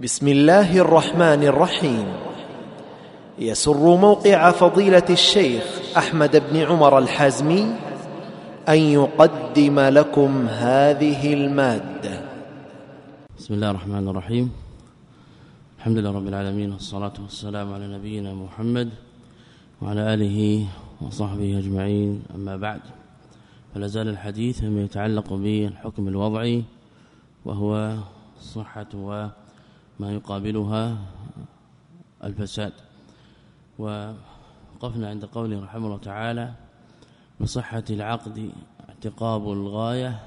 بسم الله الرحمن الرحيم. يسر موقع فضيلة الشيخ أحمد بن عمر الحازمي أن يقدم لكم هذه المادة. بسم الله الرحمن الرحيم. الحمد لله رب العالمين والصلاة والسلام على نبينا محمد وعلى آله وصحبه أجمعين. أما بعد فلا زال الحديث فيما يتعلق بالحكم الوضعي وهو الصحة وما يقابلها الفساد. وقفنا عند قوله رحمه الله تعالى بصحة العقد اعتقاب الغاية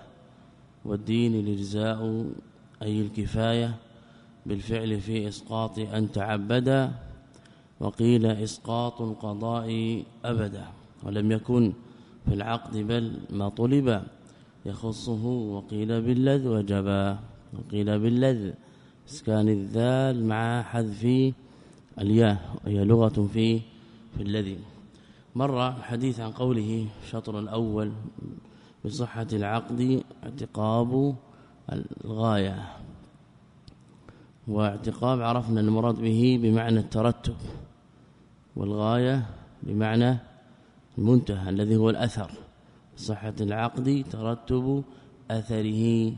والدين الاجزاء أي الكفاية بالفعل في إسقاط أن تعبدا وقيل إسقاط القضاء أبدا ولم يكن في العقد بل ما طلب يخصه وقيل باللذ وجبا وقيل باللذ إسكان الذال مع حذف الياء وهي لغة في في الذي. مر الحديث عن قوله الشطر الأول بصحة العقد اعتقاب الغاية. واعتقاب عرفنا المراد به بمعنى الترتب والغاية بمعنى المنتهى الذي هو الأثر. صحة العقد ترتب أثره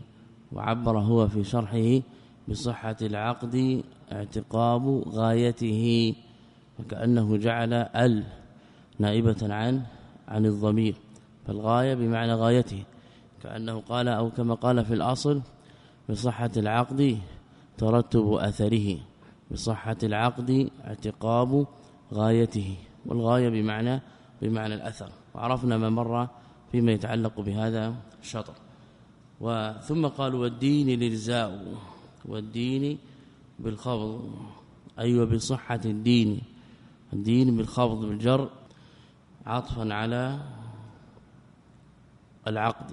وعبر هو في شرحه بصحة العقد اعتقاب غايته وكأنه جعل ال نائبة عن عن الضمير فالغاية بمعنى غايته كأنه قال أو كما قال في الأصل بصحة العقد ترتب أثره بصحة العقد اعتقاب غايته والغاية بمعنى بمعنى الأثر وعرفنا ما مر فيما يتعلق بهذا الشطر. وثم قال والدين الاجزاء والدين بالخفض. اي أيوة بصحة الدين. الدين بالخفض بالجر. عطفا على العقد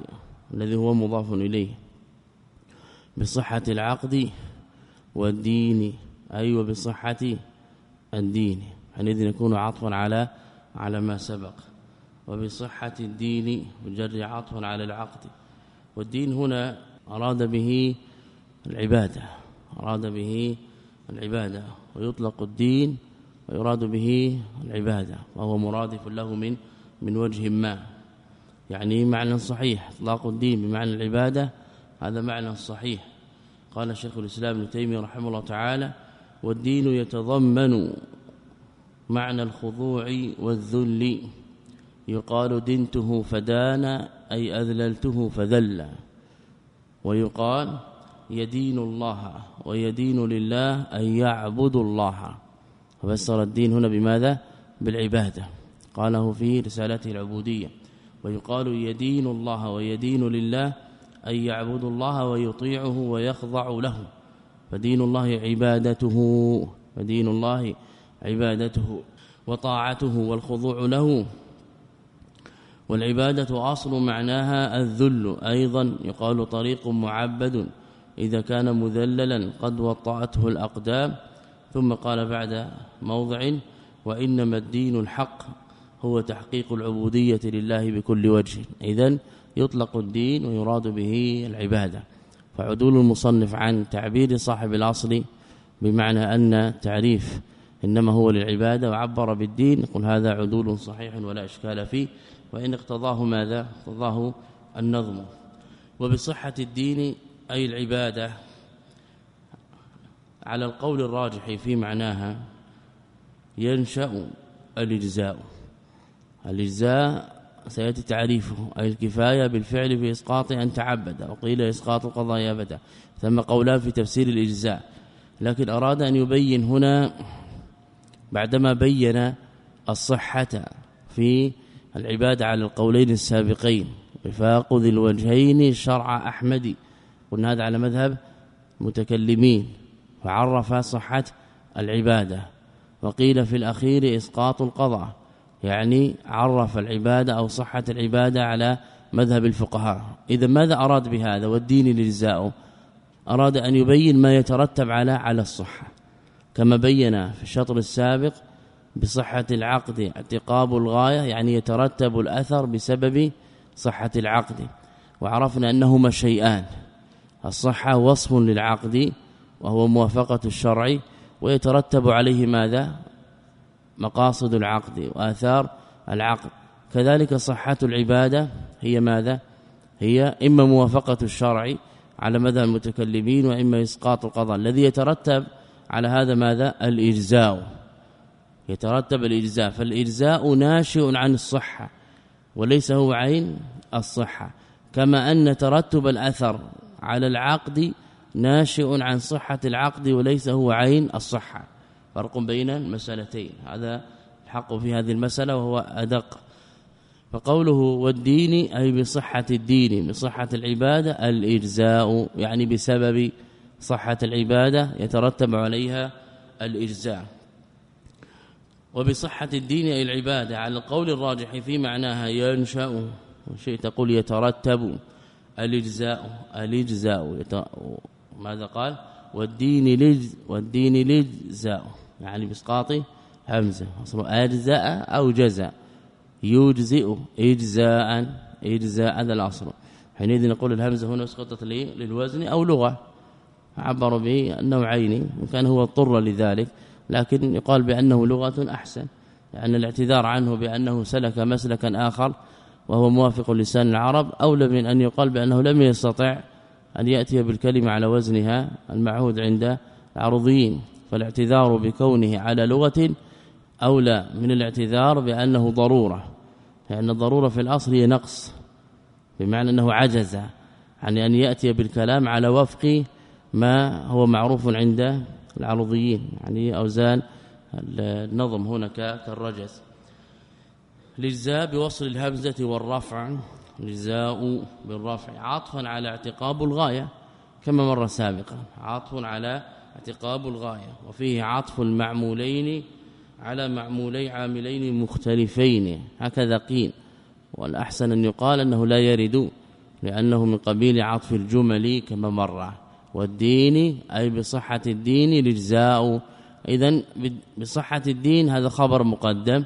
الذي هو مضاف إليه. بصحة العقد والدين. اي أيوة بصحة الدين. حينئذ يكون عطفا على على ما سبق. وبصحة الدين مجرد عطفا على العقد. والدين هنا أراد به العبادة أراد به العبادة ويطلق الدين ويراد به العبادة وهو مرادف له من من وجه ما. يعني معنى صحيح إطلاق الدين بمعنى العبادة هذا معنى صحيح. قال شيخ الإسلام ابن تيمية رحمه الله تعالى والدين يتضمن معنى الخضوع والذل. يقال دنته فدان أي أذللته فذل. ويقال يدين الله ويدين لله أن يعبد الله. فسر الدين هنا بماذا؟ بالعبادة. قاله في رسالته العبودية. ويقال يدين الله ويدين لله أن يعبد الله ويطيعه ويخضع له. فدين الله عبادته. فدين الله عبادته وطاعته والخضوع له. والعبادة أصل معناها الذل أيضا. يقال طريق معبد. إذا كان مذللا قد وطأته الأقدام ثم قال بعد موضع وإنما الدين الحق هو تحقيق العبودية لله بكل وجه. إذا يطلق الدين ويراد به العبادة. فعدول المصنف عن تعبير صاحب الأصل بمعنى أن تعريف إنما هو للعبادة وعبر بالدين يقول هذا عدول صحيح ولا إشكال فيه وإن اقتضاه ماذا؟ اقتضاه النظم. وبصحة الدين أي العبادة على القول الراجح في معناها ينشأ الإجزاء. الإجزاء سيأتي تعريفه أي الكفاية بالفعل في إسقاط أن تعبد وقيل إسقاط القضاء أبدا. ثم قولان في تفسير الإجزاء. لكن أراد أن يبين هنا بعدما بين الصحة في العبادة على القولين السابقين. وفاق ذي الوجهين شرع أحمد. قلنا هذا على مذهب متكلمين وعرف صحة العبادة. وقيل في الأخير إسقاط القضاء يعني عرف العبادة أو صحة العبادة على مذهب الفقهاء. إذا ماذا أراد بهذا؟ والدين للزاء أراد أن يبين ما يترتب على على الصحة. كما بين في الشطر السابق بصحة العقد اعتقاب الغاية يعني يترتب الأثر بسبب صحة العقد. وعرفنا أنهما شيئان. الصحة وصف للعقد وهو موافقة الشرع ويترتب عليه ماذا؟ مقاصد العقد وآثار العقد. كذلك صحة العبادة هي ماذا؟ هي إما موافقة الشرع على مدى المتكلمين وإما إسقاط القضاء. الذي يترتب على هذا ماذا؟ الإجزاء. يترتب الإجزاء. فالإجزاء ناشئ عن الصحة وليس هو عين الصحة. كما أن ترتب الأثر على العقد ناشئ عن صحة العقد وليس هو عين الصحة. فرق بين المسألتين. هذا الحق في هذه المسألة وهو أدق. فقوله والدين أي بصحة الدين بصحة العبادة الإجزاء يعني بسبب صحة العبادة يترتب عليها الإجزاء. وبصحة الدين أي العبادة على القول الراجح في معناها ينشأ شيء تقول يترتب. الإجزاء الإجزاء. ماذا قال؟ والدين لج والدين لجزاء. يعني بإسقاط همزه اصله أجزاء أو جزاء. يجزئ اجزاء اجزاء هذا الاصل حينئذ نقول الهمزة هنا اسقطت للوزن أو لغة. عبر به النوعين وكان هو اضطر لذلك لكن يقال بأنه لغة أحسن. لأن الاعتذار عنه بأنه سلك مسلكا آخر وهو موافق لسان العرب أولى من أن يقال بأنه لم يستطع أن يأتي بالكلمة على وزنها المعهود عند العرضيين فالاعتذار بكونه على لغة أولى من الاعتذار بأنه ضرورة لأن الضرورة في الأصل هي نقص بمعنى أنه عجز عن أن يأتي بالكلام على وفق ما هو معروف عند العرضيين يعني أوزان النظم هنا كالرجز. الاجزاء بوصل الهمزة والرفع جزاء بالرفع عطفا على اعتقاب الغاية كما مر سابقا عطف على اعتقاب الغاية. وفيه عطف المعمولين على معمولي عاملين مختلفين. هكذا قيل. والأحسن أن يقال أنه لا يرد لأنه من قبيل عطف الجمل كما مر. والدين أي بصحة الدين الإجزاء إذا بصحة الدين هذا خبر مقدم.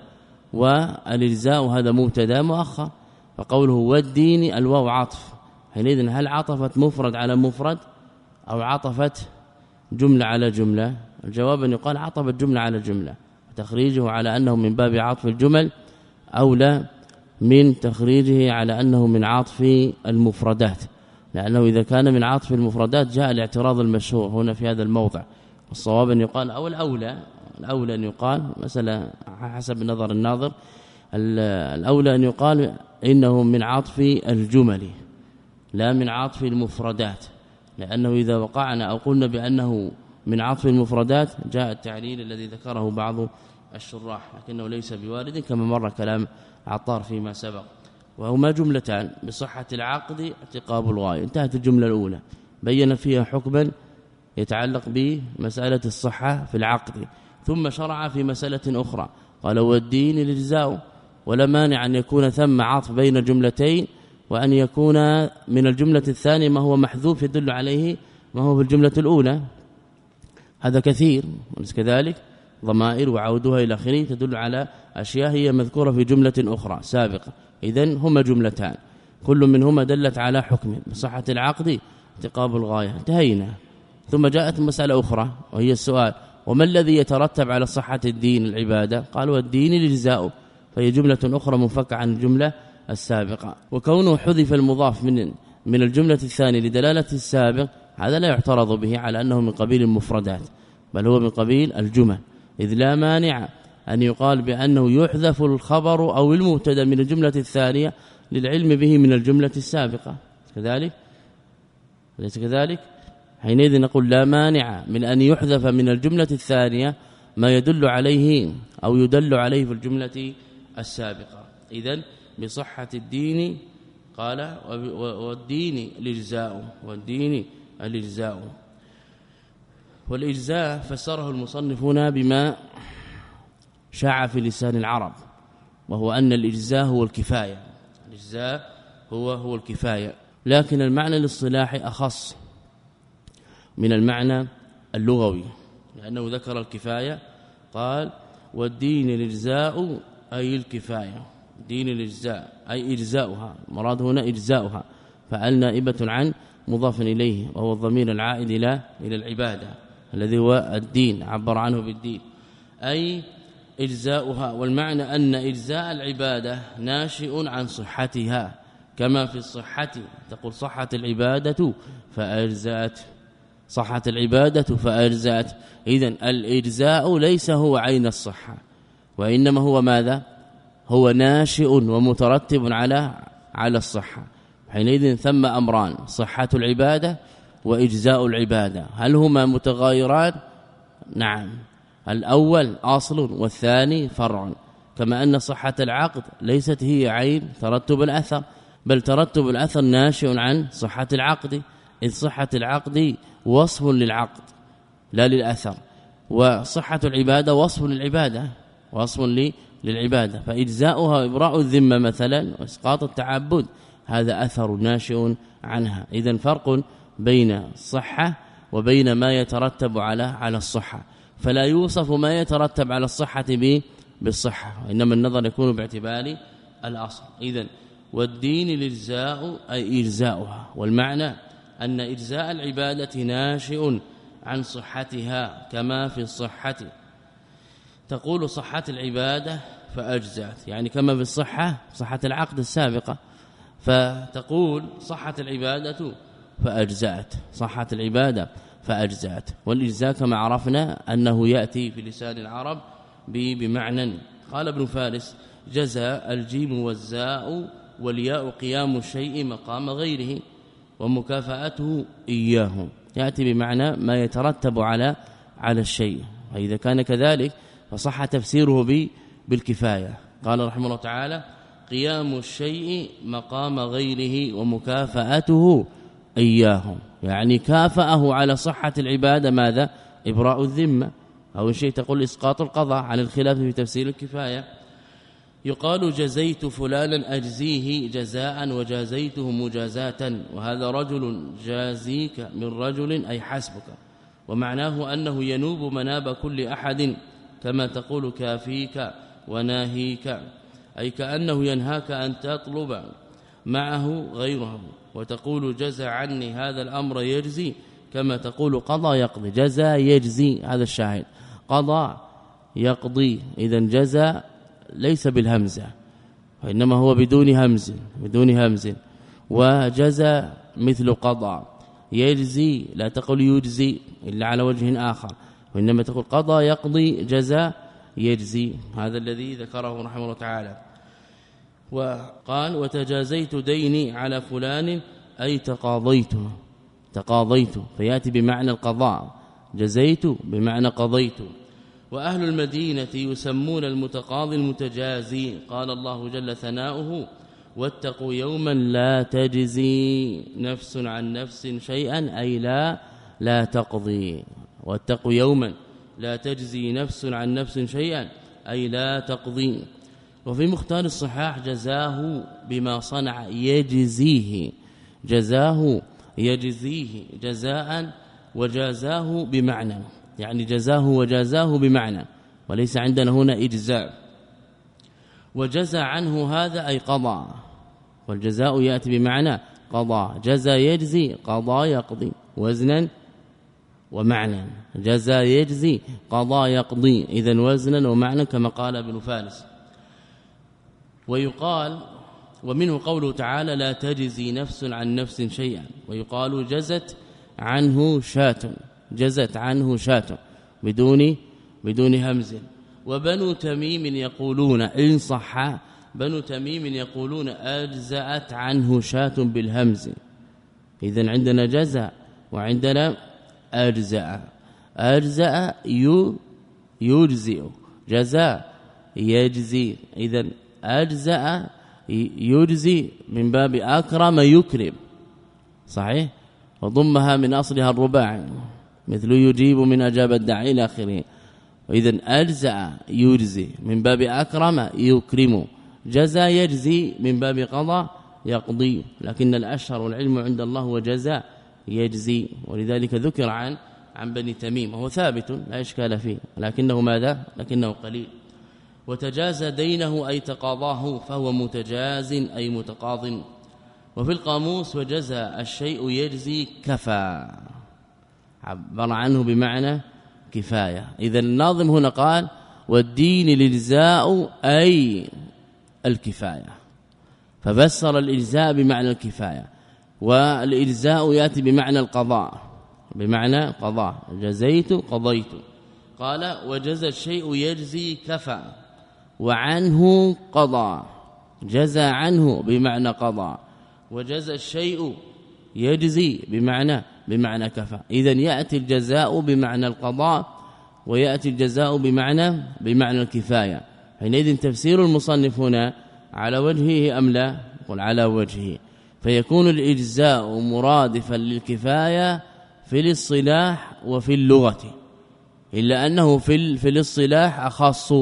والإجزاء هذا مبتدا مؤخر. فقوله والدين الواو عطف. حينئذ هل عطفت مفرد على مفرد أو عطفت جملة على جملة؟ الجواب أن يقال عطفت جملة على جملة. تخريجه على أنه من باب عطف الجمل أو لا من تخريجه على أنه من عطف المفردات. لأنه إذا كان من عطف المفردات جاء الاعتراض المشهور هنا في هذا الموضع. الصواب أن يقال أو الأولى الأولى أن يقال مسألة حسب نظر الناظر. الأولى أن يقال إنه من عطف الجمل لا من عطف المفردات. لأنه إذا وقعنا أو قلنا بأنه من عطف المفردات جاء التعليل الذي ذكره بعض الشراح لكنه ليس بوارد كما مر كلام عطار فيما سبق. وهما جملتان بصحة العقد اعتقاب الغاية. انتهت الجملة الأولى. بين فيها حكما يتعلق بمسألة الصحة في العقد. ثم شرع في مسألة أخرى. قال والدين الإجزاء ولا مانع أن يكون ثم عطف بين جملتين وأن يكون من الجملة الثانية ما هو محذوف يدل عليه ما هو في الجملة الأولى. هذا كثير وليس كذلك؟ ضمائر وعودها إلى آخره تدل على أشياء هي مذكورة في جملة أخرى سابقة. إذا هما جملتان. كل منهما دلت على حكم بصحة العقد اعتقاب الغاية. انتهينا. ثم جاءت مسألة أخرى وهي السؤال وما الذي يترتب على صحة الدين العبادة؟ قالوا الدين الجزاء. فهي جملة أخرى منفكة عن الجملة السابقة. وكونه حذف المضاف من من الجملة الثانية لدلالة السابق هذا لا يعترض به على أنه من قبيل المفردات بل هو من قبيل الجمل. إذ لا مانع أن يقال بأنه يحذف الخبر أو المبتدأ من الجملة الثانية للعلم به من الجملة السابقة. كذلك؟ ليس كذلك؟ حينئذ نقول لا مانع من أن يحذف من الجملة الثانية ما يدل عليه أو يدل عليه في الجملة السابقة. اذا بصحة الدين قال والدين الإجزاء والدين الإجزاء. والإجزاء فسره المصنفون بما شاع في لسان العرب وهو أن الإجزاء هو الكفاية. الإجزاء هو هو الكفاية. لكن المعنى الاصطلاحي أخص. من المعنى اللغوي. لأنه ذكر الكفاية قال والدين الإجزاء أي الكفاية. دين الإجزاء أي إجزاؤها. مراد هنا إجزاؤها. فعل نائبة عن مضاف إليه وهو الضمير العائد إلى إلى العبادة الذي هو الدين عبر عنه بالدين. أي إجزاؤها. والمعنى أن إجزاء العبادة ناشئ عن صحتها كما في الصحة. تقول صحة العبادة فأجزأت. صحة العبادة فأجزأت. إذا الإجزاء ليس هو عين الصحة وإنما هو ماذا؟ هو ناشئ ومترتب على على الصحة. حينئذ ثم أمران صحة العبادة وإجزاء العبادة. هل هما متغايران؟ نعم. الأول أصل والثاني فرع. كما أن صحة العقد ليست هي عين ترتب الأثر بل ترتب الأثر ناشئ عن صحة العقد. إذ صحة العقد وصف للعقد لا للأثر. وصحة العبادة وصف للعبادة وصف للعبادة. فإجزاؤها وإبراء الذمة مثلا وإسقاط التعبد هذا أثر ناشئ عنها. إذا فرق بين الصحة وبين ما يترتب على على الصحة. فلا يوصف ما يترتب على الصحة بالصحة وإنما النظر يكون باعتبار الأصل. إذا والدين الإجزاء أي إجزاؤها. والمعنى أن إجزاء العبادة ناشئ عن صحتها كما في الصحة. تقول صحة العبادة فأجزأت يعني كما في الصحة صحة العقد السابقة. فتقول صحة العبادة فأجزأت صحة العبادة فأجزأت. والإجزاء كما عرفنا أنه يأتي في لسان العرب بمعنى. قال ابن فارس جزاء الجيم والزاء والياء قيام الشيء مقام غيره. ومكافأته إياه يأتي بمعنى ما يترتب على على الشيء. فإذا كان كذلك فصح تفسيره بالكفاية. قال رحمه الله تعالى قيام الشيء مقام غيره ومكافأته اياه يعني كافأه على صحة العبادة ماذا؟ إبراء الذمة. أو شيء تقول إسقاط القضاء. عن الخلاف في تفسير الكفاية. يقال جزيت فلانا أجزيه جزاء وجازيته مجازاة وهذا رجل جازيك من رجل أي حسبك. ومعناه أنه ينوب مناب كل أحد كما تقول كافيك وناهيك أي كأنه ينهاك أن تطلب معه غيره. وتقول جزى عني هذا الأمر يجزي كما تقول قضى يقضي. جزى يجزي هذا الشاهد. قضى يقضي. اذا جزى ليس بالهمزة وإنما هو بدون همز بدون همز. وجزى مثل قضى يجزي لا تقول يجزي إلا على وجه آخر. وإنما تقول قضى يقضي جزى يجزي. هذا الذي ذكره رحمه الله تعالى. وقال وتجازيت ديني على فلان أي تقاضيته تقاضيت. فيأتي بمعنى القضاء. جزيت بمعنى قضيت. وأهل المدينة يسمون المتقاضي المتجازي. قال الله جل ثناؤه واتقوا يوما لا تجزي نفس عن نفس شيئا أي لا لا تقضي. واتقوا يوما لا تجزي نفس عن نفس شيئا أي لا تقضي. وفي مختار الصحاح جزاه بما صنع يجزيه جزاه يجزيه جزاء وجازاه بمعنى. يعني جزاه وجازاه بمعنى وليس عندنا هنا إجزاء. وجزى عنه هذا أي قضى. والجزاء يأتي بمعنى قضى. جزى يجزي قضى يقضي. وزنا ومعنى. جزى يجزي قضى يقضي. اذا وزنا ومعنى كما قال ابن فارس. ويقال ومنه قوله تعالى لا تجزي نفس عن نفس شيئا. ويقال جزت عنه شاة. جزت عنه شاة بدون بدون همز. وبنو تميم يقولون إن صح بنو تميم يقولون أجزأت عنه شاة بالهمز. اذا عندنا جزاء وعندنا اجزاء اجزاء يجزئ جزاء يجزي. اذا اجزاء يجزي من باب أكرم يكرم. صحيح؟ وضمها من أصلها الرباعي. مثل يجيب من أجاب الداعي إلى آخره. واذا اجزاء يجزي من باب أكرم يكرم. جزاء يجزي من باب قضى يقضي. لكن الأشهر والعلم عند الله هو جزاء يجزي. ولذلك ذكر عن عن بني تميم وهو ثابت لا إشكال فيه لكنه ماذا؟ لكنه قليل. وتجازى دينه أي تقاضاه فهو متجاز أي متقاض. وفي القاموس وجزى الشيء يجزي كفى. عبر عنه بمعنى كفاية. إذا الناظم هنا قال والدين الإجزاء أي الكفاية. ففسر الإجزاء بمعنى الكفاية. والإجزاء يأتي بمعنى القضاء. بمعنى قضاء. جزيت قضيت. قال وجزى الشيء يجزي كفى. وعنه قضى. جزى عنه بمعنى قضى وجزى الشيء يجزي بمعنى بمعنى كفى. اذا يأتي الجزاء بمعنى القضاء ويأتي الجزاء بمعنى بمعنى الكفاية. حينئذ تفسير المصنف هنا على وجهه أم لا؟ قل على وجهه. فيكون الإجزاء مرادفا للكفاية في الاصطلاح وفي اللغة. إلا أنه في في الاصطلاح اخص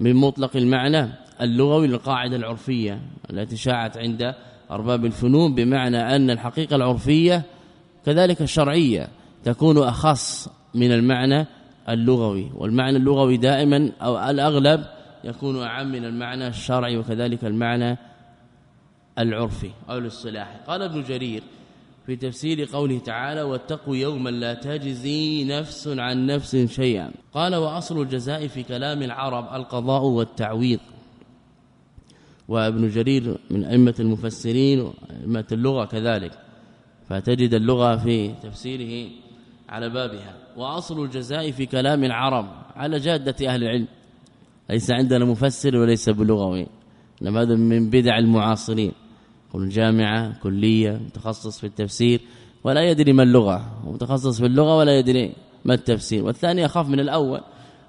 من مطلق المعنى اللغوي للقاعدة العرفية التي شاعت عند أرباب الفنون بمعنى أن الحقيقة العرفية كذلك الشرعية تكون أخص من المعنى اللغوي والمعنى اللغوي دائما أو الأغلب يكون أعم من المعنى الشرعي وكذلك المعنى العرفي أو الاصطلاحي. قال ابن جرير في تفسير قوله تعالى واتقوا يوما لا تجزي نفس عن نفس شيئا قال وأصل الجزاء في كلام العرب القضاء والتعويض وابن جرير من أئمة المفسرين وأئمة اللغة كذلك. فتجد اللغة في تفسيره على بابها. وأصل الجزاء في كلام العرب على جادة أهل العلم. ليس عندنا مفسر وليس بلغوي. إنما هذا من بدع المعاصرين. كل جامعة كلية متخصص في التفسير ولا يدري ما اللغة. ومتخصص في اللغة ولا يدري ما التفسير. والثاني يخاف من الأول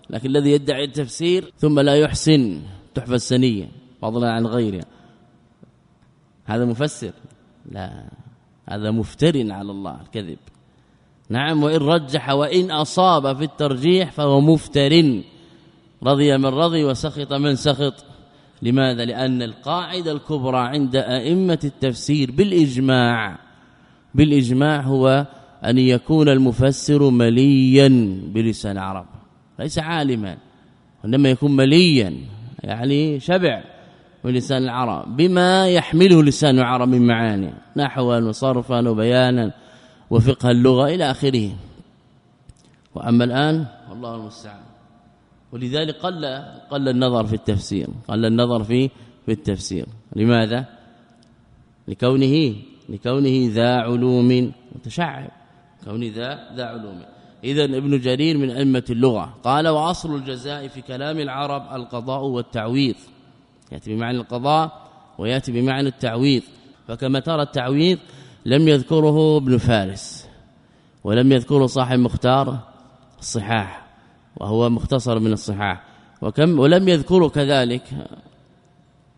لكن الذي يدعي التفسير ثم لا يحسن تحفة السنيه فضلا عن غيره. هذا مفسر؟ لا. هذا مفتر على الله الكذب. نعم وإن رجح وإن أصاب في الترجيح فهو مفتر رضي من رضي وسخط من سخط. لماذا؟ لأن القاعدة الكبرى عند أئمة التفسير بالإجماع بالإجماع هو أن يكون المفسر مليا بلسان العرب ليس عالما. وإنما يكون مليا يعني شبع. ولسان العرب. بما يحمله لسان العرب من معاني. نحوا وصرفا وبيانا وفقه اللغة إلى آخره. وأما الآن والله المستعان. ولذلك قل قل النظر في التفسير. قل النظر في في التفسير. لماذا؟ لكونه لكونه ذا علوم متشعب. كونه ذا ذا علوم. اذا ابن جرير من أئمة اللغة قال وأصل الجزاء في كلام العرب القضاء والتعويض. يأتي بمعنى القضاء ويأتي بمعنى التعويض. فكما ترى التعويض لم يذكره ابن فارس ولم يذكره صاحب مختار الصحاح وهو مختصر من الصحاح. وكم ولم يذكره كذلك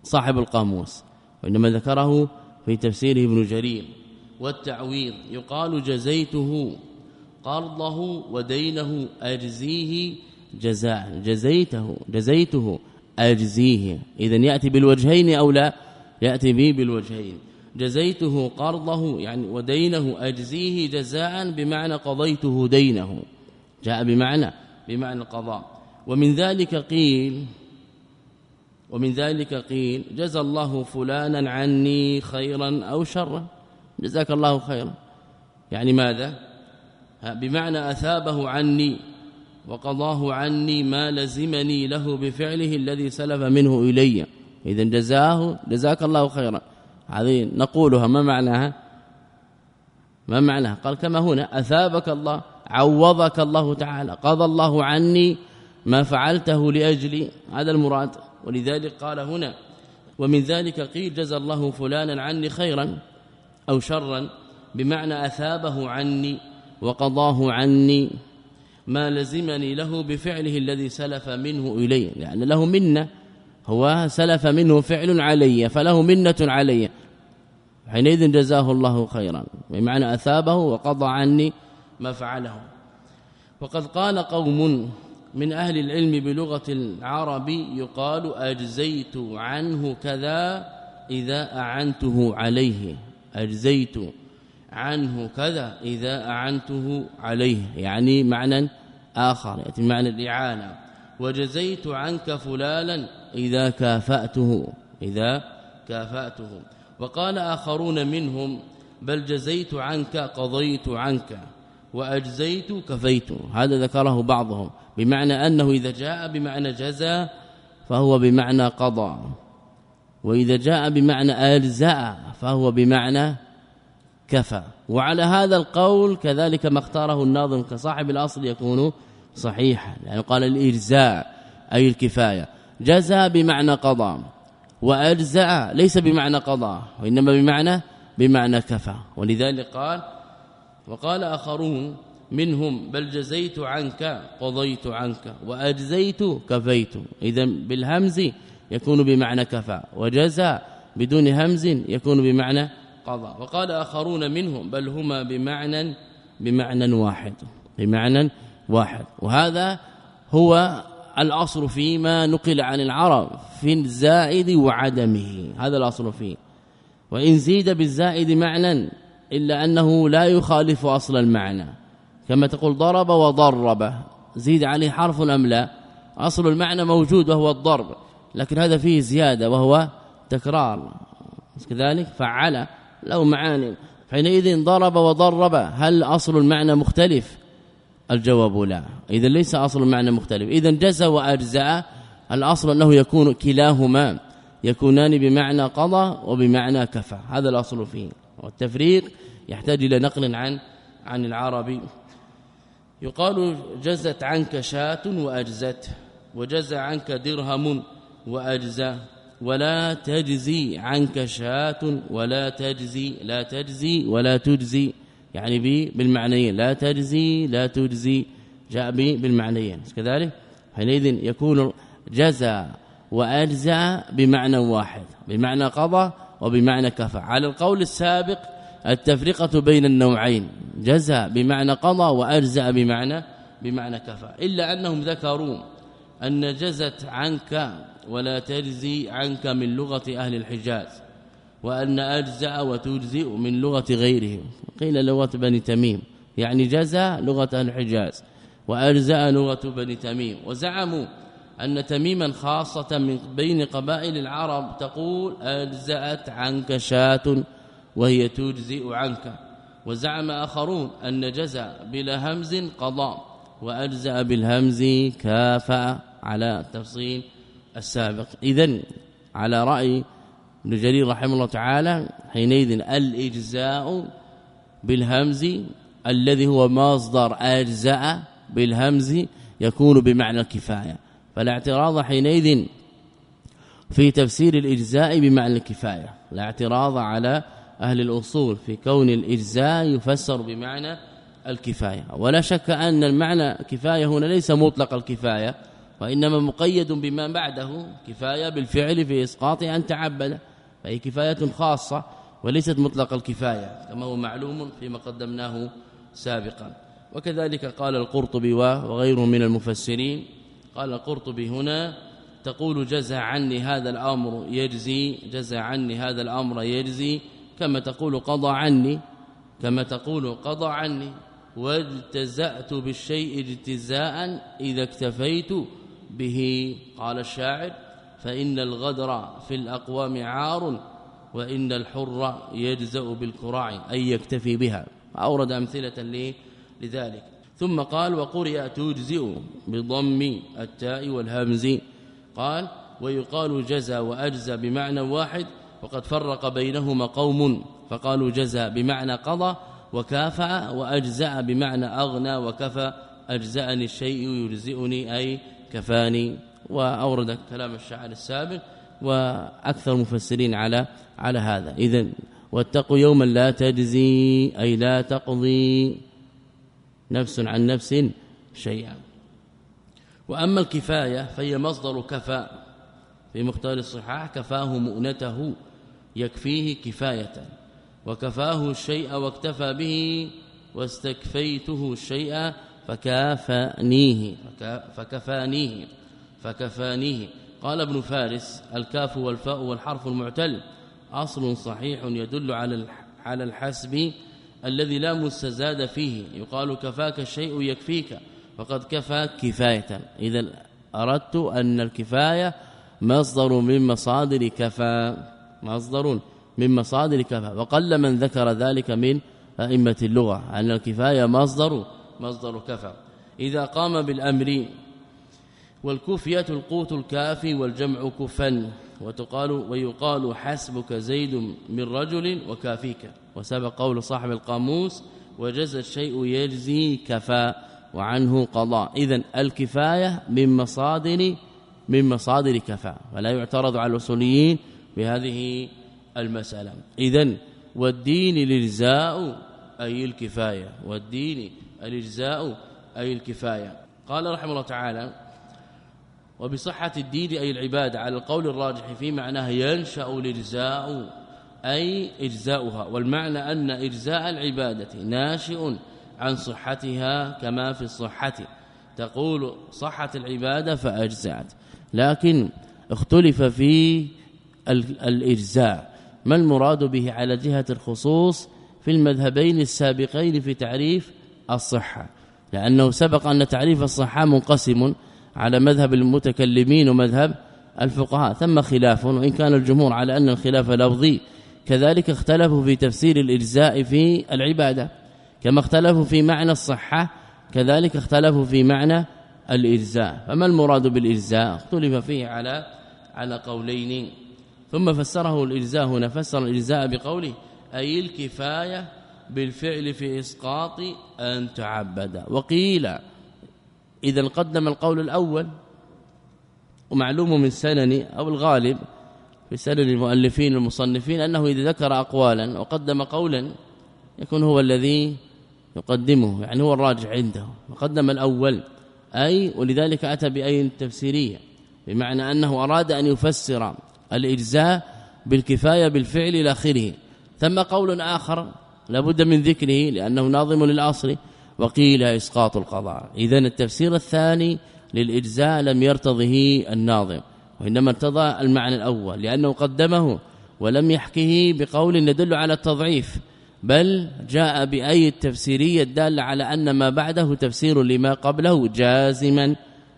صاحب القاموس وإنما ذكره في تفسيره ابن جرير. والتعويض يقال جزيته قرضه ودينه أجزيه جزاء جزيته جزيته. أجزيه. اذا يأتي بالوجهين أو لا؟ يأتي به بالوجهين. جزيته قرضه يعني ودينه أجزيه جزاء بمعنى قضيته دينه. جاء بمعنى بمعنى القضاء ومن ذلك قيل ومن ذلك قيل جزى الله فلانا عني خيرا أو شرا. جزاك الله خيرا. يعني ماذا؟ بمعنى أثابه عني. وقضاه عني ما لزمني له بفعله الذي سلف منه إلي. اذا جزاه جزاك الله خيرا. هذه نقولها ما معناها؟ ما معناها؟ قال كما هنا أثابك الله عوضك الله تعالى. قضى الله عني ما فعلته لاجلي هذا المراد. ولذلك قال هنا ومن ذلك قيل جزى الله فلانا عني خيرا أو شرا بمعنى أثابه عني وقضاه عني ما لزمني له بفعله الذي سلف منه إلي. لأن يعني له منة. هو سلف منه فعل علي فله منة علي. حينئذ جزاه الله خيرا. بمعنى أثابه وقضى عني ما فعله. وقد قال قوم من أهل العلم بلغة العرب يقال أجزيت عنه كذا إذا أعنته عليه. أجزيت عنه كذا إذا أعنته عليه. يعني معنى آخر يأتي معنى الإعانة. وجزيت عنك فلالا إذا كافأته إذا كافأته. وقال آخرون منهم بل جزيت عنك قضيت عنك. وأجزيت كفيت. هذا ذكره بعضهم. بمعنى أنه إذا جاء بمعنى جزاء فهو بمعنى قضى. وإذا جاء بمعنى أجزاء فهو بمعنى كفى. وعلى هذا القول كذلك ما اختاره الناظم كصاحب الأصل يكون صحيحا يعني قال الإجزاء أي الكفاية. جزى بمعنى قضى واجزاء ليس بمعنى قضاء وإنما بمعنى بمعنى كفى. ولذلك قال وقال آخرون منهم بل جزيت عنك قضيت عنك وأجزيت كفيت. اذا بالهمز يكون بمعنى كفى وجزى بدون همز يكون بمعنى قضى وقال آخرون منهم بل هما بمعنى بمعنى واحد بمعنى واحد. وهذا هو الأصل فيما نقل عن العرب في الزائد وعدمه. هذا الأصل فيه. وإن زيد بالزائد معنى إلا أنه لا يخالف أصل المعنى. كما تقول ضرب وضرب. زيد عليه حرف أم لا؟ أصل المعنى موجود وهو الضرب. لكن هذا فيه زيادة وهو تكرار. كذلك فعل. له معاني. حينئذ ضرب وضرب. هل أصل المعنى مختلف؟ الجواب لا. إذا ليس أصل المعنى مختلف. إذا جزى واجزاء الأصل أنه يكون كلاهما يكونان بمعنى قضى وبمعنى كفى. هذا الأصل فيه. والتفريق يحتاج إلى نقل عن عن العربي. يقال جزت عنك شاة وأجزت وجزى عنك درهم وأجزى. ولا تجزي عنك شاة ولا تجزي لا تجزي ولا تجزي. يعني بالمعنيين. لا تجزي لا تجزي. جاء بالمعنيين. كذلك؟ حينئذ يكون جزى وأجزى بمعنى واحد. بمعنى قضى وبمعنى كفى على القول السابق التفرقة بين النوعين. جزى بمعنى قضى وأجزى بمعنى بمعنى كفى إلا أنهم ذكروا أن جزت عنك ولا تجزي عنك من لغة أهل الحجاز. وأن أجزأ وتجزئ من لغة غيرهم. قيل لغة بني تميم. يعني جزى لغة الحجاز وأجزأ لغة بني تميم. وزعموا أن تميما خاصة من بين قبائل العرب تقول أجزأت عنك شاة وهي تجزئ عنك. وزعم آخرون أن جزى بلا همز قضاء وأجزأ بالهمز كافأ على التفصيل السابق. إذا على رأي ابن جرير رحمه الله تعالى حينئذ الإجزاء بالهمز الذي هو مصدر أجزاء بالهمز يكون بمعنى الكفاية. فلا اعتراض حينئذ في تفسير الإجزاء بمعنى الكفاية. لا اعتراض على أهل الأصول في كون الإجزاء يفسر بمعنى الكفاية. ولا شك أن المعنى كفاية هنا ليس مطلق الكفاية وإنما مقيد بما بعده كفاية بالفعل في إسقاط أن تعبد. فهي كفاية خاصة وليست مطلق الكفاية كما هو معلوم فيما قدمناه سابقا. وكذلك قال القرطبي وغيره من المفسرين قال القرطبي هنا تقول جزى عني هذا الأمر يجزي جزى عني هذا الأمر يجزي كما تقول قضى عني كما تقول قضى عني واجتزأت بالشيء اجتزاء إذا اكتفيت به. قال الشاعر فإن الغدر في الأقوام عار وإن الحر يجزأ بالكراع أي يكتفي بها. أورد أمثلة لذلك. ثم قال وقرئ تجزئ بضم التاء والهمز. قال ويقال جزى وأجزى بمعنى واحد وقد فرق بينهما قوم فقالوا جزى بمعنى قضى وكافأ وأجزأ بمعنى أغنى وكفى أجزأني الشيء يجزئني أي كفاني. واورد كلام الشاعر السابق وأكثر المفسرين على على هذا. اذا واتقوا يوما لا تجزي أي لا تقضي نفس عن نفس شيئا. وأما الكفاية فهي مصدر كفى في مختار الصحاح كفاه مؤنته يكفيه كفاية وكفاه الشيء واكتفى به واستكفيته الشيء فكافنيه فكفانيه. فكفانيه. قال ابن فارس الكاف والفاء والحرف المعتل أصل صحيح يدل على على الحسب الذي لا مستزاد فيه. يقال كفاك الشيء يكفيك فقد كفى كفاية. إذا أردت أن الكفاية مصدر من مصادر كفى مصدر من مصادر كفى. وقل من ذكر ذلك من أئمة اللغة أن الكفاية مصدر مصدر كفى. إذا قام بالأمر والكوفيه القوت الكافي والجمع كفا وتقال ويقال حسبك زيد من رجل وكافيك. وسبق قول صاحب القاموس وجز الشيء يجزي كفى وعنه قضاء. اذا الكفاية من مصادر من مصادر كفى. ولا يعترض على الأصوليين بهذه المسألة. اذا والدين الإجزاء أي الكفاية. والدين الإجزاء أي الكفاية. قال رحمه الله تعالى وبصحة الدين أي العبادة على القول الراجح في معناه ينشأ الاجزاء أي اجزاؤها والمعنى أن اجزاء العبادة ناشئ عن صحتها كما في الصحة. تقول صحة العبادة فاجزعت لكن اختلف في الاجزاء ما المراد به على جهة الخصوص في المذهبين السابقين في تعريف الصحة؟ لأنه سبق أن تعريف الصحة منقسم على مذهب المتكلمين ومذهب الفقهاء ثم خلاف وإن كان الجمهور على أن الخلاف لفظي. كذلك اختلفوا في تفسير الإجزاء في العبادة كما اختلفوا في معنى الصحة كذلك اختلفوا في معنى الإجزاء. فما المراد بالإجزاء؟ اختلف فيه على على قولين. ثم فسره الإجزاء هنا فسر الإجزاء بقوله أي الكفاية بالفعل في إسقاط أن تعبد. وقيل إذا قدم القول الأول ومعلوم من سنن أو الغالب في سنن المؤلفين المصنفين أنه إذا ذكر أقوالا وقدم قولا يكون هو الذي يقدمه يعني هو الراجع عنده. وقدم الأول أي ولذلك أتى بأي تفسيرية بمعنى أنه أراد أن يفسر الإجزاء بالكفاية بالفعل إلى آخره. ثم قول آخر لابد من ذكره لأنه ناظم للأصل وقيل إسقاط القضاء. اذا التفسير الثاني للإجزاء لم يرتضه الناظم وإنما ارتضى المعنى الأول لأنه قدمه ولم يحكه بقول يدل على التضعيف بل جاء بأي التفسيريه الداله على أن ما بعده تفسير لما قبله جازما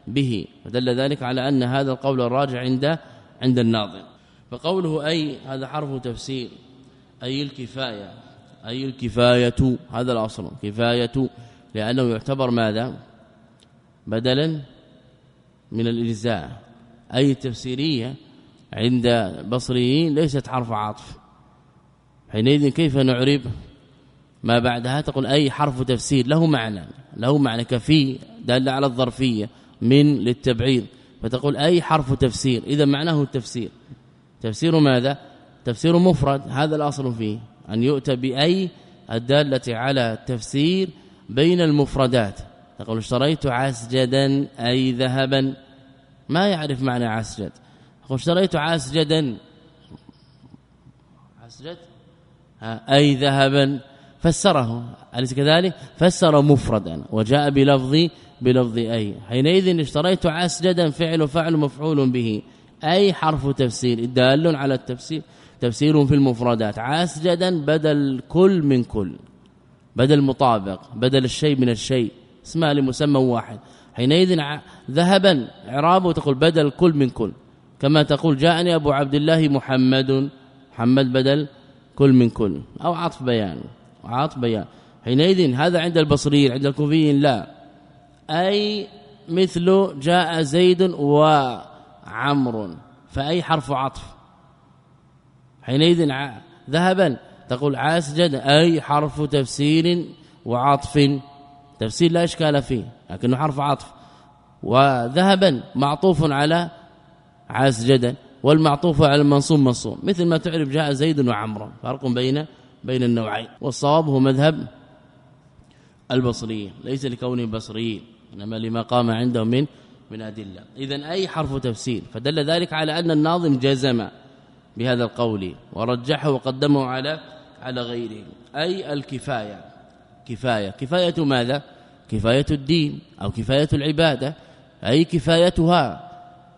به ودل ذلك على أن هذا القول الراجع عند عند الناظم. فقوله أي هذا حرف تفسير أي الكفاية أي الكفاية هذا الأصل كفاية لأنه يعتبر ماذا؟ بدلا من الإجزاء. أي التفسيريه عند البصريين ليست حرف عطف حينئذ كيف نعرب؟ ما بعدها تقول أي حرف تفسير له معنى له معنى كفي دال على الظرفية من للتبعيض. فتقول أي حرف تفسير إذا معناه التفسير تفسير ماذا؟ تفسير مفرد هذا الأصل فيه. أن يؤتى بأي الدالة على التفسير بين المفردات. تقول اشتريت عسجدا أي ذهبا. ما يعرف معنى عسجد. يقول اشتريت عسجدا. عسجد؟ أي ذهبا. فسره. أليس كذلك؟ فسر مفردا. وجاء بلفظ بلفظ أي. حينئذ اشتريت عسجدا فعل فعل مفعول به. أي حرف تفسير؟ دال على التفسير. تفسير في المفردات. عسجدا بدل كل من كل. بدل مطابق بدل الشيء من الشيء. اسمها لمسمى واحد. حينئذ ذهبا إعرابه تقول بدل كل من كل. كما تقول جاءني أبو عبد الله محمد. محمد بدل كل من كل. أو عطف بيان. عطف بيان. حينئذ هذا عند البصريين عند الكوفيين لا. أي مثل جاء زيد وعمر فأي حرف عطف؟ حينئذ ذهبا تقول عاسجد أي حرف تفسير وعطف. تفسير لا إشكال فيه لكنه حرف عطف. وذهبا معطوف على عاسجدا والمعطوف على المنصوب منصوب. مثل ما تعرف جاء زيد وعمر فرق بين بين النوعين. والصواب هو مذهب البصريين ليس لكونه بصريين إنما لما قام عندهم من من أدلة. اذا أي حرف تفسير؟ فدل ذلك على أن الناظم جزم بهذا القول ورجحه وقدمه على على غيره أي الكفاية. كفاية. كفاية ماذا؟ كفاية الدين أو كفاية العبادة. أي كفايتها.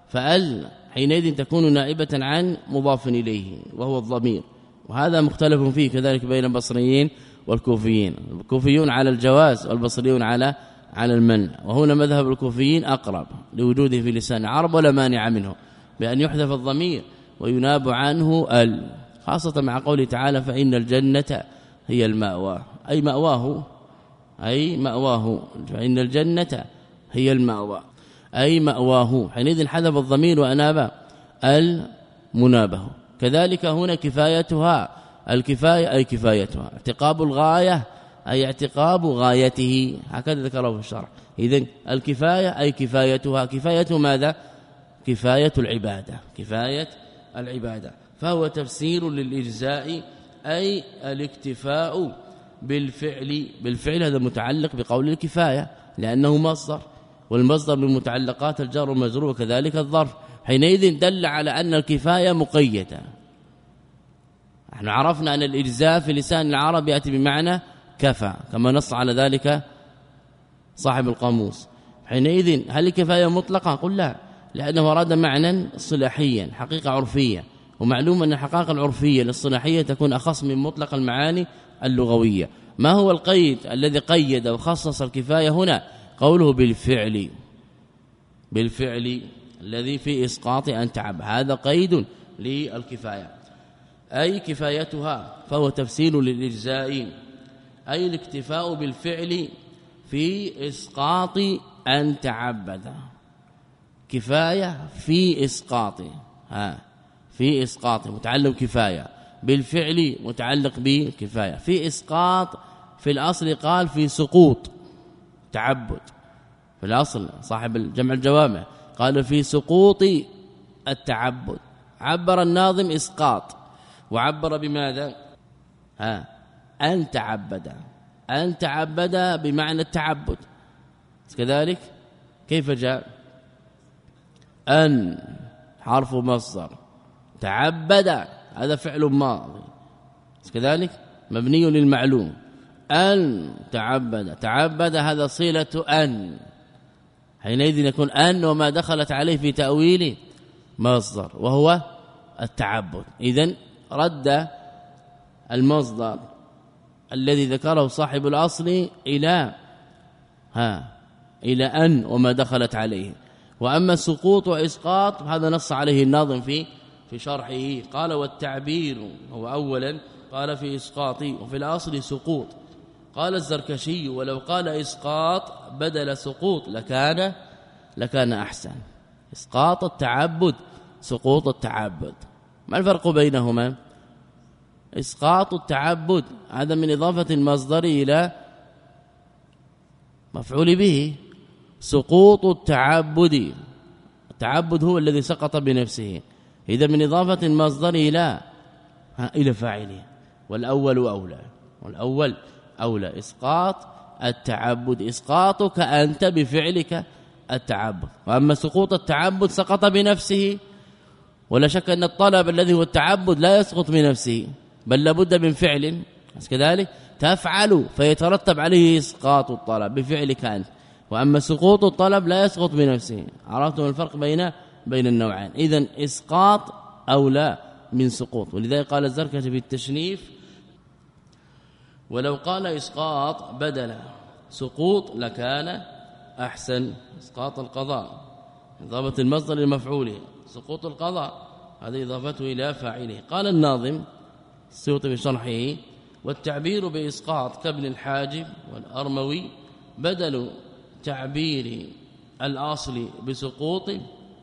فأل حينئذ تكون نائبة عن مضاف إليه وهو الضمير. وهذا مختلف فيه كذلك بين البصريين والكوفيين. الكوفيون على الجواز والبصريون على على المنع. وهنا مذهب الكوفيين أقرب لوجوده في لسان العرب ولا مانع منه بأن يحذف الضمير ويناب عنه ال. خاصة مع قوله تعالى فإن الجنة هي المأوى. أي مأواه؟ أي مأواه. فإن الجنة هي المأوى. أي مأواه. حينئذ حذف الضمير وأناب المنابه. كذلك هنا كفايتها. الكفاية أي كفايتها. اعتقاب الغاية أي اعتقاب غايته. هكذا ذكره في الشرح. إذن الكفاية أي كفايتها. كفاية ماذا؟ كفاية العبادة. كفاية العبادة. فهو تفسير للإجزاء أي الاكتفاء بالفعل بالفعل هذا متعلق بقول الكفاية لأنه مصدر والمصدر من متعلقات الجار والمجرور وكذلك الظرف. حينئذ دل على أن الكفاية مقيدة. نحن عرفنا أن الإجزاء في لسان العرب يأتي بمعنى كفى كما نص على ذلك صاحب القاموس. حينئذ هل الكفاية مطلقة؟ قل لا لأنه أراد معنى صلاحيا حقيقة عرفية ومعلوم أن الحقائق العرفية للصلاحية تكون أخص من مطلق المعاني اللغوية. ما هو القيد الذي قيد وخصص الكفاية هنا؟ قوله بالفعل. بالفعل الذي في إسقاط أن تعب. هذا قيد للكفاية. أي كفايتها؟ فهو تفسير للإجزاء. أي الاكتفاء بالفعل في إسقاط أن تعبد. كفاية في إسقاط. ها. في إسقاط متعلق كفاية. بالفعل متعلق بكفاية. في إسقاط في الأصل قال في سقوط تعبد. في الأصل صاحب الجمع الجوامع قال في سقوط التعبد. عبر الناظم إسقاط. وعبر بماذا؟ ها أن تعبد. أن تعبد بمعنى التعبد. كذلك كيف جاء؟ أن حرف مصدر. تعبد هذا فعل ماضي. كذلك مبني للمعلوم. أن تعبد. تعبد هذا صلة أن. حينئذ يكون أن وما دخلت عليه في تأويل مصدر وهو التعبد. إذا رد المصدر الذي ذكره صاحب الأصل إلى ها إلى أن وما دخلت عليه. وأما السقوط وإسقاط هذا نص عليه الناظم في في شرحه قال والتعبير هو اولا قال في إسقاط وفي الأصل سقوط. قال الزركشي ولو قال إسقاط بدل سقوط لكان لكان أحسن. إسقاط التعبد سقوط التعبد. ما الفرق بينهما؟ إسقاط التعبد هذا من إضافة المصدر إلى مفعول به. سقوط التعبد التعبد هو الذي سقط بنفسه. إذا من إضافة المصدر إلى إلى فاعله والأول أولى. والأول أولى. إسقاط التعبد. إسقاطك أنت بفعلك التعبد. وأما سقوط التعبد سقط بنفسه. ولا شك أن الطلب الذي هو التعبد لا يسقط بنفسه بل لابد من فعل. كذلك؟ تفعل فيترتب عليه إسقاط الطلب بفعلك أنت. وأما سقوط الطلب لا يسقط بنفسه. عرفتم الفرق بين بين النوعين. اذا إسقاط أو لا من سقوط. ولذلك قال الزركشي في التشنيف ولو قال إسقاط بدل سقوط لكان أحسن. إسقاط القضاء. إضافة المصدر لمفعوله سقوط القضاء. هذه إضافته إلى فاعله. قال الناظم السيوطي في شرحه والتعبير بإسقاط كابن الحاجب والأرموي بدل تعبير الأصل بسقوط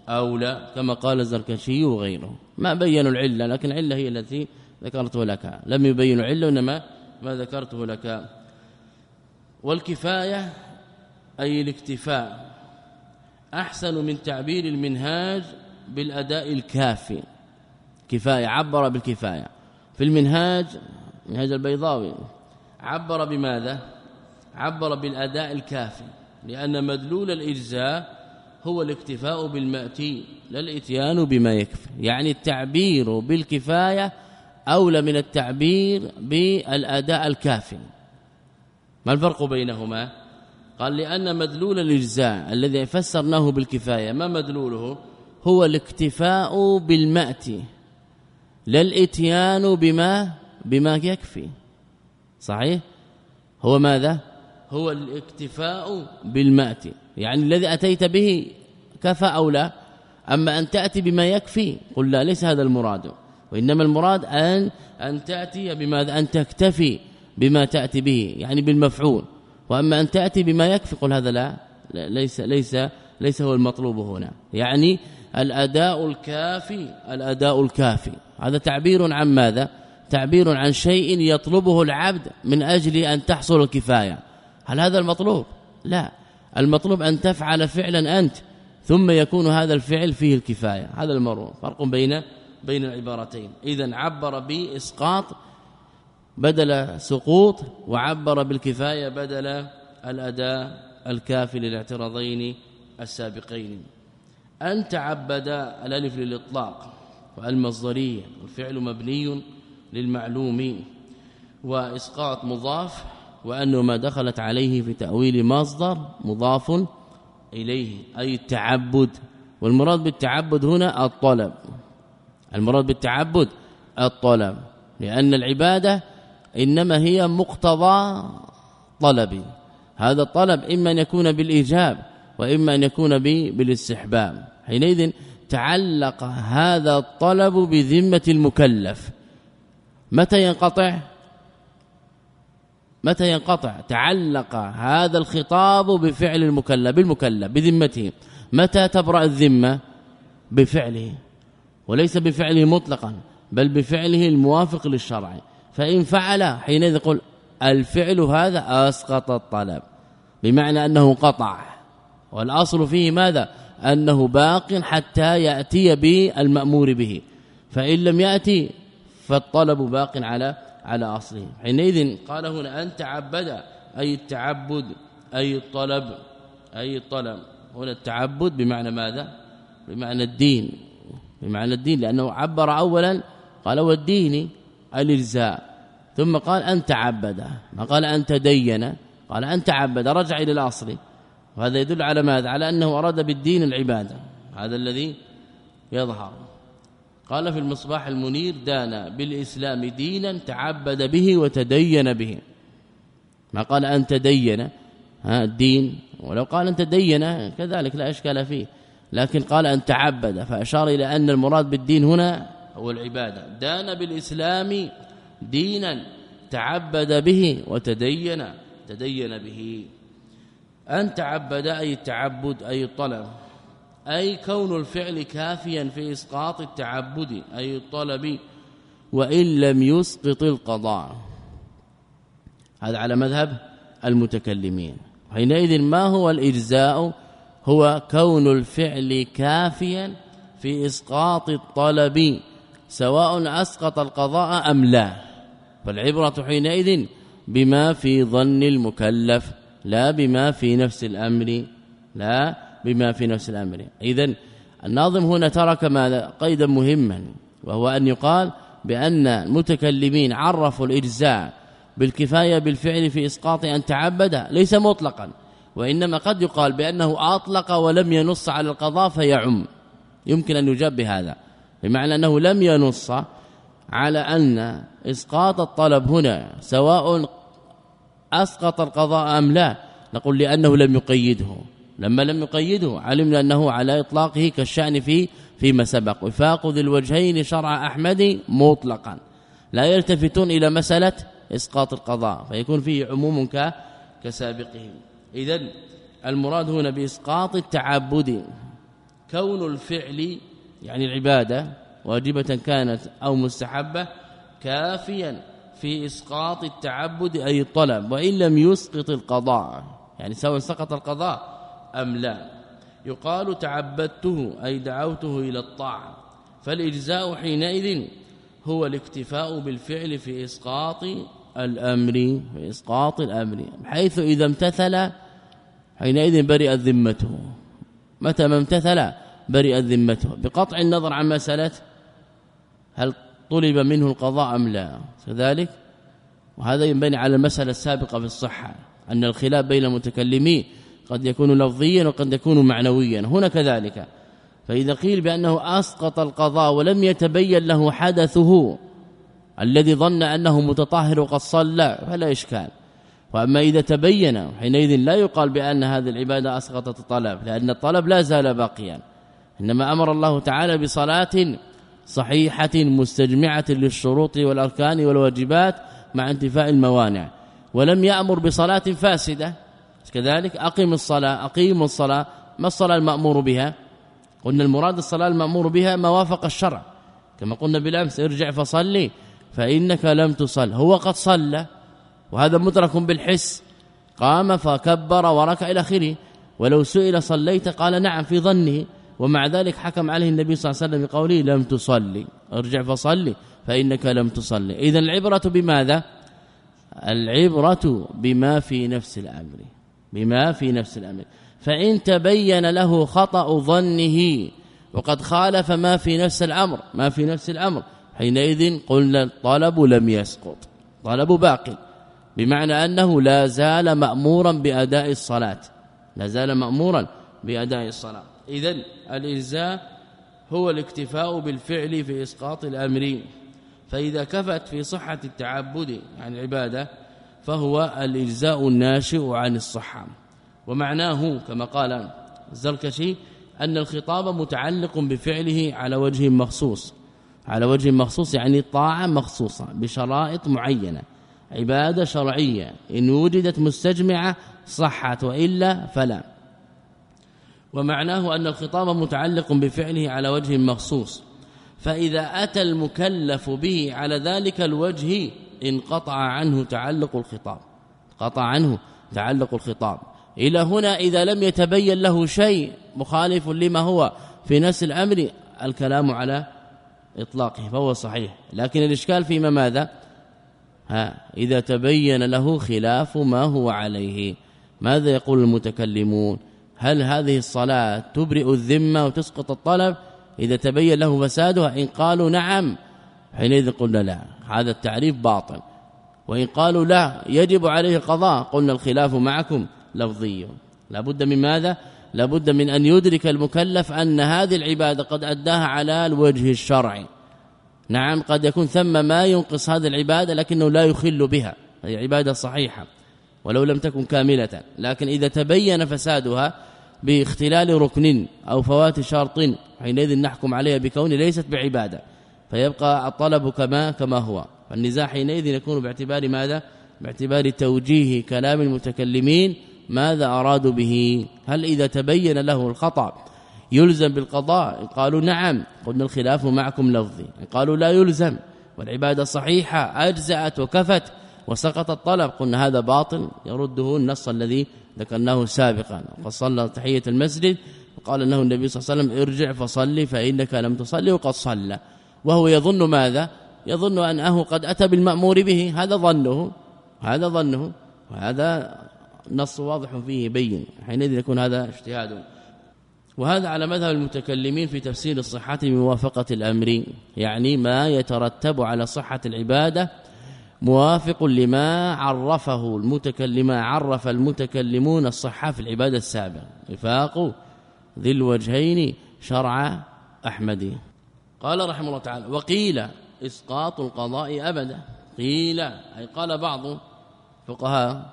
أو لا كما قال الزركشي وغيره. ما بينوا العلة لكن العلة هي التي ذكرته لك. لم يبينوا عله انما ما ذكرته لك. والكفاية أي الاكتفاء أحسن من تعبير المنهاج بالأداء الكافي. كفاية عبر بالكفاية. في المنهاج منهاج البيضاوي عبر بماذا؟ عبر بالأداء الكافي. لأن مدلول الإجزاء هو الاكتفاء بالمأتي لا الإتيان بما يكفي. يعني التعبير بالكفاية أولى من التعبير بالأداء الكافي. ما الفرق بينهما؟ قال لأن مدلول الإجزاء الذي فسرناه بالكفاية ما مدلوله؟ هو الاكتفاء بالمأتي. لا الإتيان بما بما يكفي. صحيح؟ هو ماذا؟ هو الاكتفاء بالماتي يعني الذي أتيت به كفى أو لا أما أن تأتي بما يكفي قل لا ليس هذا المراد وإنما المراد أن أن تأتي بماذا؟ أن تكتفي بما تأتي به يعني بالمفعول وأما أن تأتي بما يكفي قل هذا لا ليس ليس ليس هو المطلوب هنا يعني الأداء الكافي الأداء الكافي هذا تعبير عن ماذا؟ تعبير عن شيء يطلبه العبد من أجل أن تحصل الكفاية. هل هذا المطلوب؟ لا. المطلوب أن تفعل فعلا أنت ثم يكون هذا الفعل فيه الكفاية. هذا المرء. فرق بين بين العبارتين. اذا عبر بإسقاط بدل سقوط وعبر بالكفاية بدل الأداء الكافي للاعتراضين السابقين. ان تعبد الألف للإطلاق والمصدرية والفعل مبني للمعلوم وإسقاط مضاف وأنه ما دخلت عليه في تأويل مصدر مضاف إليه أي التعبد. والمراد بالتعبد هنا الطلب. المراد بالتعبد الطلب لأن العبادة إنما هي مقتضى طلب. هذا الطلب إما أن يكون بالإيجاب وإما أن يكون بالاستحباب. حينئذ تعلق هذا الطلب بذمة المكلف. متى ينقطع؟ متى ينقطع؟ تعلق هذا الخطاب بفعل المكلف بالمكلف بذمته. متى تبرأ الذمة؟ بفعله. وليس بفعله مطلقا بل بفعله الموافق للشرع. فإن فعل حينئذ يقول الفعل هذا أسقط الطلب. بمعنى أنه قطع. والأصل فيه ماذا؟ أنه باق حتى يأتي بالمأمور به. فإن لم يأتي فالطلب باق على على أصله. حينئذ قال هنا أن تعبد أي التعبد أي الطلب أي الطلب. هنا التعبد بمعنى ماذا؟ بمعنى الدين. بمعنى الدين لأنه عبر اولا قال والدين الإلزاء. ثم قال أن تعبد. ما قال أن تدين. قال أن تعبد. رجع إلى الأصل. وهذا يدل على ماذا؟ على أنه أراد بالدين العبادة. هذا الذي يظهر. قال في المصباح المنير دان بالإسلام دينا تعبد به وتدين به. ما قال أن تدين ها الدين ولو قال أن تدين كذلك لا إشكال فيه. لكن قال أن تعبد فأشار إلى أن المراد بالدين هنا هو العبادة. دان بالإسلام دينا تعبد به وتدين تدين به. أن تعبد أي التعبد أي الطلب أي كون الفعل كافيا في إسقاط التعبد أي الطلب وإن لم يسقط القضاء. هذا على مذهب المتكلمين. حينئذ ما هو الإجزاء؟ هو كون الفعل كافيا في إسقاط الطلب سواء أسقط القضاء أم لا. فالعبرة حينئذ بما في ظن المكلف لا بما في نفس الأمر لا بما في نفس الأمر. اذا الناظم هنا ترك ماذا قيدا مهما وهو أن يقال بأن المتكلمين عرفوا الإجزاء بالكفاية بالفعل في إسقاط أن تعبد ليس مطلقا وإنما قد يقال بأنه أطلق ولم ينص على القضاء فيعم. يمكن أن يجاب بهذا بمعنى أنه لم ينص على أن إسقاط الطلب هنا سواء أسقط القضاء أم لا. نقول لأنه لم يقيده. لما لم يقيده علمنا أنه على إطلاقه كالشأن في فيما سبق. وفاق ذي الوجهين شرع أحمد مطلقا. لا يلتفتون إلى مسألة إسقاط القضاء فيكون فيه عموم كسابقهم. اذا المراد هنا بإسقاط التعبد. كون الفعل يعني العبادة واجبة كانت أو مستحبة كافيا في إسقاط التعبد أي الطلب وإن لم يسقط القضاء يعني سواء سقط القضاء أم لا؟ يقال تعبدته أي دعوته إلى الطاعة. فالإجزاء حينئذ هو الاكتفاء بالفعل في إسقاط الأمر في إسقاط الأمر. حيث إذا امتثل حينئذ برئت ذمته. متى ما امتثل برئت ذمته. بقطع النظر عن مسألة هل طلب منه القضاء أم لا؟ كذلك وهذا ينبني على المسألة السابقة في الصحة أن الخلاف بين المتكلمين قد يكون لفظيا وقد يكون معنويا هنا كذلك. فإذا قيل بأنه أسقط القضاء ولم يتبين له حدثه الذي ظن أنه متطهر وقد صلى فلا إشكال. وأما إذا تبين حينئذ لا يقال بأن هذه العبادة أسقطت الطلب لأن الطلب لا زال باقيا. إنما أمر الله تعالى بصلاة صحيحة مستجمعة للشروط والأركان والواجبات مع انتفاء الموانع. ولم يأمر بصلاة فاسدة كذلك أقم الصلاة أقيم الصلاة. ما الصلاة المأمور بها؟ قلنا المراد الصلاة المأمور بها ما وافق الشرع. كما قلنا بالأمس ارجع فصلي فإنك لم تصل. هو قد صلى وهذا مدرك بالحس. قام فكبر وركع إلى آخره. ولو سئل صليت؟ قال نعم في ظنه. ومع ذلك حكم عليه النبي صلى الله عليه وسلم بقوله لم تصلي. ارجع فصلي فإنك لم تصلي. اذا العبرة بماذا؟ العبرة بما في نفس الأمر. بما في نفس الأمر. فإن تبين له خطأ ظنه وقد خالف ما في نفس الأمر ما في نفس الأمر. حينئذ قلنا الطلب لم يسقط طلب باق بمعنى أنه لا زال مأمورا بأداء الصلاة لا زال مأمورا بأداء الصلاة. اذا الالزاء هو الاكتفاء بالفعل في إسقاط الأمر. فإذا كفت في صحة التعبد عن العبادة فهو الالزاء الناشئ عن الصحة ومعناه كما قال الزركشي أن الخطاب متعلق بفعله على وجه مخصوص. على وجه مخصوص يعني طاعة مخصوصة بشرائط معينة. عبادة شرعية. إن وجدت مستجمعة صحت وإلا فلا. ومعناه أن الخطاب متعلق بفعله على وجه مخصوص. فإذا أتى المكلف به على ذلك الوجه انقطع عنه تعلق الخطاب. قطع عنه تعلق الخطاب. إلى هنا إذا لم يتبين له شيء مخالف لما هو في نفس الأمر الكلام على إطلاقه فهو صحيح. لكن الإشكال فيما ماذا؟ ها إذا تبين له خلاف ما هو عليه. ماذا يقول المتكلمون؟ هل هذه الصلاة تبرئ الذمة وتسقط الطلب؟ إذا تبين له فسادها إن قالوا نعم حينئذ قلنا لا. هذا التعريف باطل. وإن قالوا لا يجب عليه القضاء قلنا الخلاف معكم لفظي. لابد من ماذا؟ لابد من أن يدرك المكلف أن هذه العبادة قد أداها على الوجه الشرعي. نعم قد يكون ثم ما ينقص هذه العبادة لكنه لا يخل بها. هي عبادة صحيحة ولو لم تكن كاملة. لكن إذا تبين فسادها باختلال ركن أو فوات شرط حينئذ نحكم عليها بكون ليست بعبادة. فيبقى الطلب كما كما هو. فالنزاع حينئذ يكون باعتبار ماذا؟ باعتبار توجيه كلام المتكلمين ماذا أرادوا به. هل إذا تبين له الخطأ يلزم بالقضاء؟ قالوا نعم. قلنا الخلاف معكم لفظي. قالوا لا يلزم. والعبادة صحيحة. أجزأت وكفت وسقط الطلب. قلنا هذا باطل. يرده النص الذي ذكرناه سابقا. وقد صلى تحية المسجد وقال انه النبي صلى الله عليه وسلم ارجع فصلي فإنك لم تصلي وقد صلى. وهو يظن ماذا؟ يظن أنه قد أتى بالمأمور به. هذا ظنه هذا ظنه وهذا نص واضح فيه بين. حينئذ يكون هذا اجتهاد. وهذا على مذهب المتكلمين في تفسير الصحة بموافقة الأمر يعني ما يترتب على صحة العبادة موافق لما عرفه المتكلم عرف المتكلمون الصحة في العبادة السابقة. وفاق ذي الوجهين شرع أحمدي قال رحمه الله تعالى وقيل إسقاط القضاء أبدا. قيل أي قال بعض فقهاء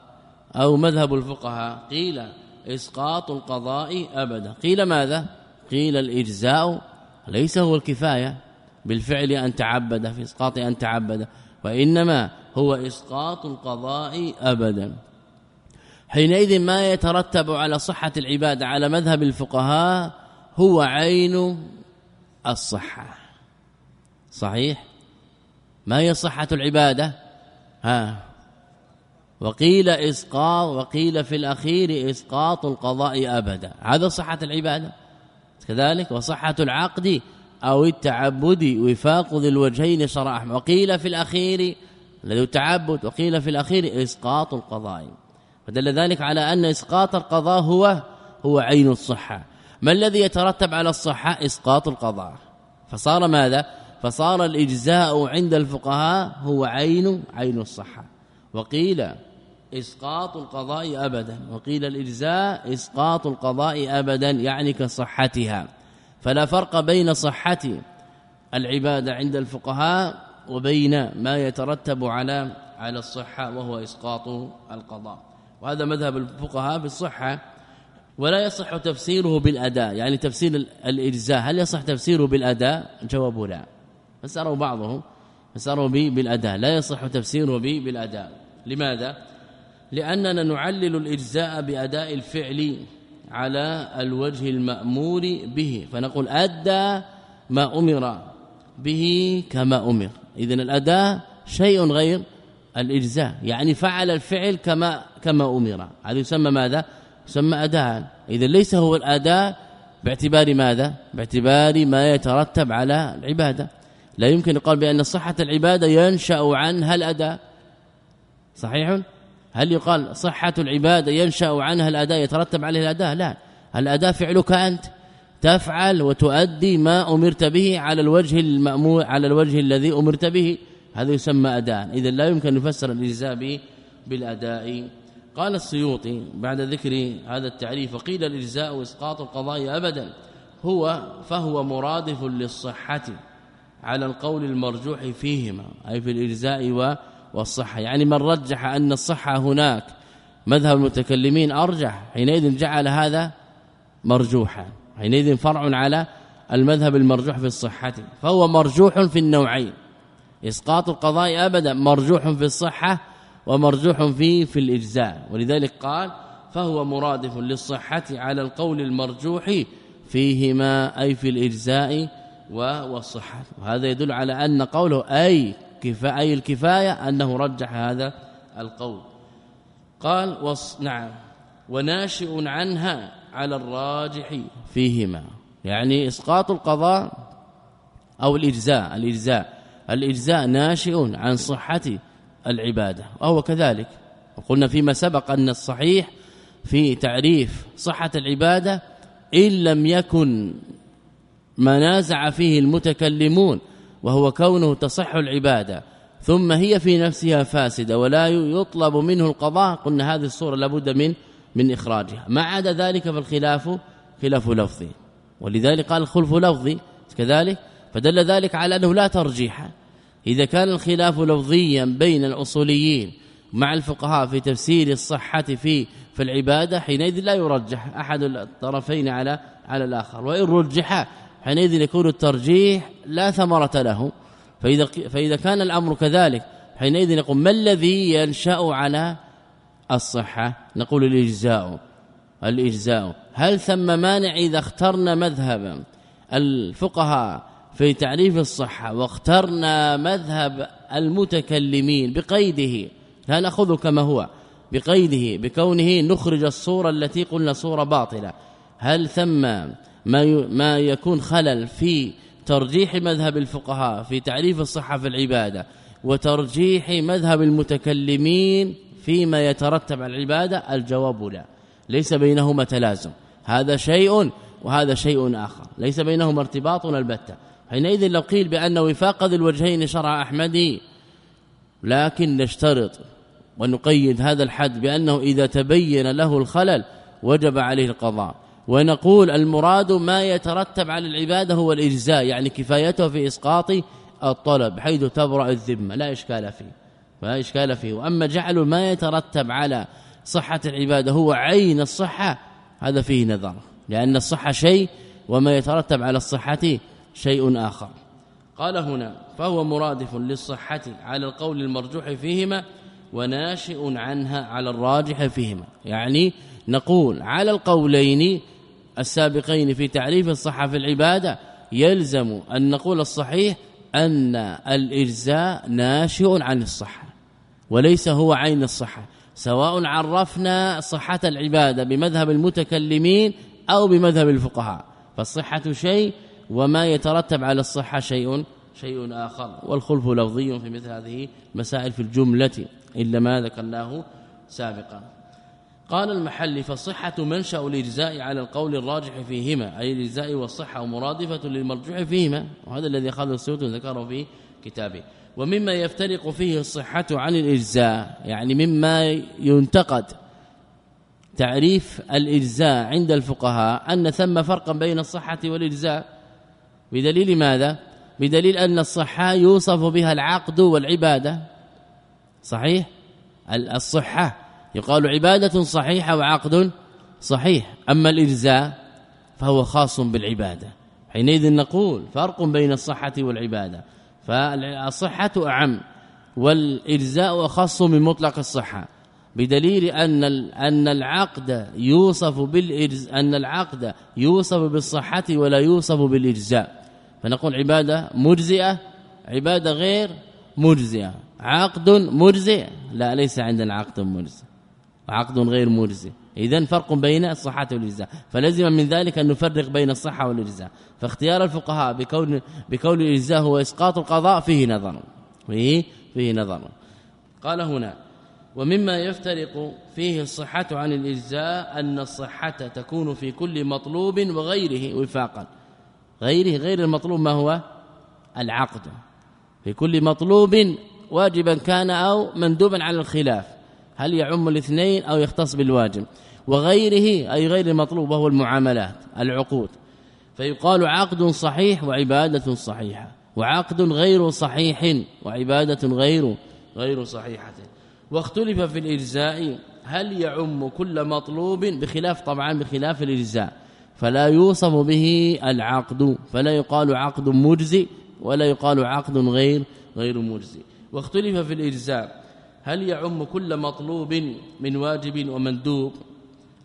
أو مذهب الفقهاء قيل إسقاط القضاء أبدا. قيل ماذا؟ قيل الإجزاء ليس هو الكفاية بالفعل أن تعبد في إسقاط أن تعبد وإنما هو إسقاط القضاء أبدا. حينئذ ما يترتب على صحة العبادة على مذهب الفقهاء هو عين الصحة. صحيح؟ ما هي صحة العبادة؟ ها. وقيل إسقاط وقيل في الأخير إسقاط القضاء أبدا. هذا صحة العبادة؟ كذلك؟ وصحة العقد أو التعبد وفاق ذي الوجهين شرع وقيل في الأخير الذي التعبد وقيل في الأخير إسقاط القضاء. فدل ذلك على أن إسقاط القضاء هو هو عين الصحة. ما الذي يترتب على الصحة؟ إسقاط القضاء. فصار ماذا؟ فصار الإجزاء عند الفقهاء هو عين عين الصحة. وقيل إسقاط القضاء ابدا. وقيل الإجزاء إسقاط القضاء ابدا يعني كصحتها. فلا فرق بين صحة العبادة عند الفقهاء وبين ما يترتب على على الصحة وهو إسقاط القضاء. وهذا مذهب الفقهاء بالصحه ولا يصح تفسيره بالأداء. يعني تفسير الإجزاء هل يصح تفسيره بالأداء؟ جواب لا. فسروا بعضهم فسره به بالأداء. لا يصح تفسيره به بالأداء. لماذا؟ لأننا نعلل الإجزاء بأداء الفعل على الوجه المأمور به. فنقول أدى ما أمر به كما أمر. اذا الأداء شيء غير الإجزاء. يعني فعل الفعل كما كما أمر. هذا يسمى ماذا؟ يسمى أداء. إذا ليس هو الأداء باعتبار ماذا؟ باعتبار ما يترتب على العبادة. لا يمكن يقال بأن صحة العبادة ينشأ عنها الاداء صحيح؟ هل يقال صحة العبادة ينشأ عنها الاداء يترتب عليه الأداء؟ لا. الاداء فعلك أنت؟ تفعل وتؤدي ما أمرت به على الوجه المامور على الوجه الذي أمرت به. هذا يسمى أداء. إذا لا يمكن أن يفسر الإجزاء بالأداء. قال السيوطي بعد ذكر هذا التعريف قيل الإجزاء واسقاط القضاء ابدا. هو فهو مرادف للصحة على القول المرجوح فيهما أي في الإجزاء والصحة. يعني من رجح أن الصحة هناك مذهب المتكلمين أرجح حينئذ جعل هذا مرجوحا. حينئذ فرع على المذهب المرجوح في الصحة. فهو مرجوح في النوعين. إسقاط القضاء ابدا مرجوح في الصحة ومرجوح فيه في الإجزاء. ولذلك قال فهو مرادف للصحة على القول المرجوح فيهما أي في الإجزاء والصحة. وهذا يدل على أن قوله أي كفاية أي الكفاية أنه رجح هذا القول. قال وص نعم. وناشئ عنها على الراجح فيهما. يعني إسقاط القضاء أو الإجزاء الإجزاء. الإجزاء ناشئ عن صحة العبادة. وهو كذلك. وقلنا فيما سبق أن الصحيح في تعريف صحة العبادة إن لم يكن ما نازع فيه المتكلمون وهو كونه تصح العبادة. ثم هي في نفسها فاسدة ولا يطلب منه القضاء. قلنا هذه الصورة لابد من من إخراجها. ما عدا ذلك فالخلاف خلاف لفظي. ولذلك قال الخلف لفظي كذلك فدل ذلك على أنه لا ترجيح. إذا كان الخلاف لفظيا بين الأصوليين مع الفقهاء في تفسير الصحة في في العبادة حينئذ لا يرجح أحد الطرفين على على الآخر. وإن رجح حينئذ يكون الترجيح لا ثمرة له. فإذا, فإذا كان الأمر كذلك حينئذ نقول ما الذي ينشأ على الصحة؟ نقول الإجزاء. الإجزاء. هل ثم مانع إذا اخترنا مذهبا؟ الفقهاء في تعريف الصحة واخترنا مذهب المتكلمين بقيده. لا نأخذه كما هو بقيده بكونه نخرج الصورة التي قلنا صورة باطلة. هل ثم ما ما يكون خلل في ترجيح مذهب الفقهاء في تعريف الصحة في العبادة وترجيح مذهب المتكلمين فيما يترتب على العبادة؟ الجواب لا. ليس بينهما تلازم. هذا شيء وهذا شيء آخر. ليس بينهما ارتباط البتة. حينئذ لو قيل بأن وفاق ذي الوجهين شرع أحمدي لكن نشترط ونقيد هذا الحد بأنه إذا تبين له الخلل وجب عليه القضاء. ونقول المراد ما يترتب على العبادة هو الإجزاء يعني كفايته في إسقاط الطلب حيث تبرأ الذمة لا إشكال فيه لا إشكال فيه. وأما جعل ما يترتب على صحة العبادة هو عين الصحة هذا فيه نظر لأن الصحة شيء وما يترتب على الصحة شيء آخر. قال هنا فهو مرادف للصحة على القول المرجوح فيهما وناشئ عنها على الراجح فيهما. يعني نقول على القولين السابقين في تعريف الصحة في العبادة يلزم أن نقول الصحيح أن الإجزاء ناشئ عن الصحة وليس هو عين الصحة سواء عرفنا صحة العبادة بمذهب المتكلمين أو بمذهب الفقهاء. فالصحة شيء وما يترتب على الصحة شيء شيء آخر. والخلف لفظي في مثل هذه المسائل في الجملة إلا ما ذكرناه سابقا. قال المحل فالصحة منشأ الاجزاء على القول الراجح فيهما أي الاجزاء والصحة مرادفة للمرجوح فيهما وهذا الذي أخذ السيوط ذكره في كتابه. ومما يفترق فيه الصحة عن الإجزاء يعني مما ينتقد تعريف الإجزاء عند الفقهاء أن ثم فرقا بين الصحة والإجزاء. بدليل ماذا؟ بدليل أن الصحة يوصف بها العقد والعبادة. صحيح؟ الصحة. يقال عبادة صحيحة وعقد صحيح. أما الإجزاء فهو خاص بالعبادة. حينئذ نقول فرق بين الصحة والعبادة. فالصحة أعم والإجزاء أخص من مطلق الصحة. بدليل أن أن العقد يوصف بالإجز أن العقد يوصف بالصحة ولا يوصف بالإجزاء. فنقول عبادة مجزئة عبادة غير مجزئة عقد مجزئ لا ليس عندنا عقد مجزئ عقد غير مجزئ اذا فرق بين الصحة والإجزاء. فلزم من ذلك أن نفرق بين الصحة والإجزاء. فاختيار الفقهاء بكون بكون الإجزاء هو إسقاط القضاء فيه نظر. فيه فيه نظر. قال هنا ومما يفترق فيه الصحة عن الإجزاء أن الصحة تكون في كل مطلوب وغيره وفاقا. غيره غير المطلوب ما هو؟ العقد. في كل مطلوب واجبا كان أو مندوبا على الخلاف. هل يعم الاثنين أو يختص بالواجب؟ وغيره أي غير المطلوب وهو المعاملات العقود. فيقال عقد صحيح وعبادة صحيحة وعقد غير صحيح وعبادة غير غير صحيحة. واختلف في الإجزاء هل يعم كل مطلوب بخلاف طبعا بخلاف الإجزاء فلا يوصف به العقد فلا يقال عقد مجزي ولا يقال عقد غير غير مجزي واختلف في الإجزاء هل يعم كل مطلوب من واجب ومندوب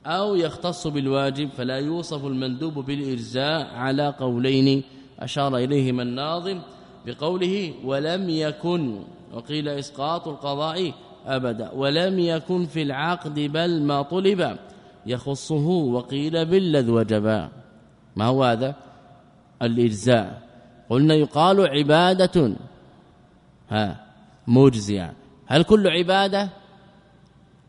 أو يختص بالواجب فلا يوصف المندوب بالإجزاء على قولين. أشار إليهما الناظم بقوله ولم يكن وقيل إسقاط القضاء أبدا ولم يكن في العقد بل ما طلب يخصه وقيل بالذ وجبا ما هو هذا؟ الإجزاء. قلنا يقال عبادة. ها مجزئة هل كل عبادة؟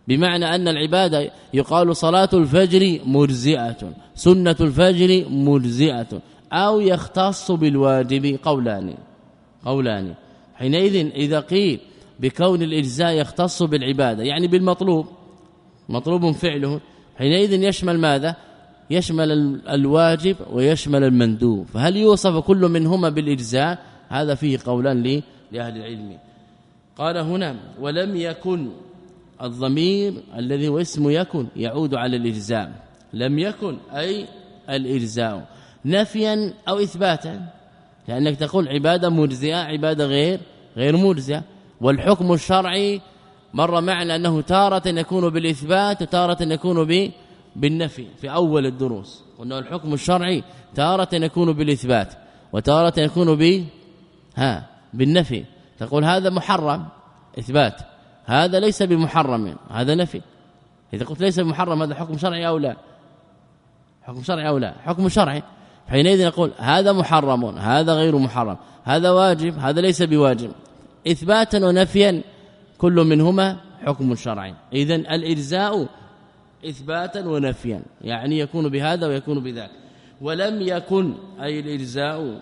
بمعنى أن العبادة يقال صلاة الفجر مجزئة سنة الفجر مجزئة أو يختص بالواجب قولان. قولان. حينئذ إذا قيل بكون الإجزاء يختص بالعبادة يعني بالمطلوب. مطلوب فعله. حينئذ يشمل ماذا؟ يشمل الواجب ويشمل المندوب. فهل يوصف كل منهما بالإجزاء؟ هذا فيه قولان لأهل العلم. قال هنا ولم يكن الضمير الذي هو اسم يكن يعود على الإجزاء. لم يكن أي الإجزاء. نفيا أو إثباتا. لأنك تقول عبادة مجزئة عبادة غير غير مجزئة. والحكم الشرعي مر معنا أنه تارة يكون بالإثبات وتارة يكون بالنفي في أول الدروس. قلنا الحكم الشرعي تارة يكون بالإثبات وتارة يكون ب ها بالنفي. تقول هذا محرم إثبات. هذا ليس بمحرم هذا نفي. إذا قلت ليس بمحرم هذا حكم شرعي أو لا؟ حكم شرعي أو لا؟ حكم شرعي. حينئذ نقول هذا محرم هذا غير محرم هذا واجب هذا ليس بواجب. إثباتا ونفيا كل منهما حكم شرعي. اذا الإجزاء إثباتا ونفيا يعني يكون بهذا ويكون بذاك. ولم يكن أي الإجزاء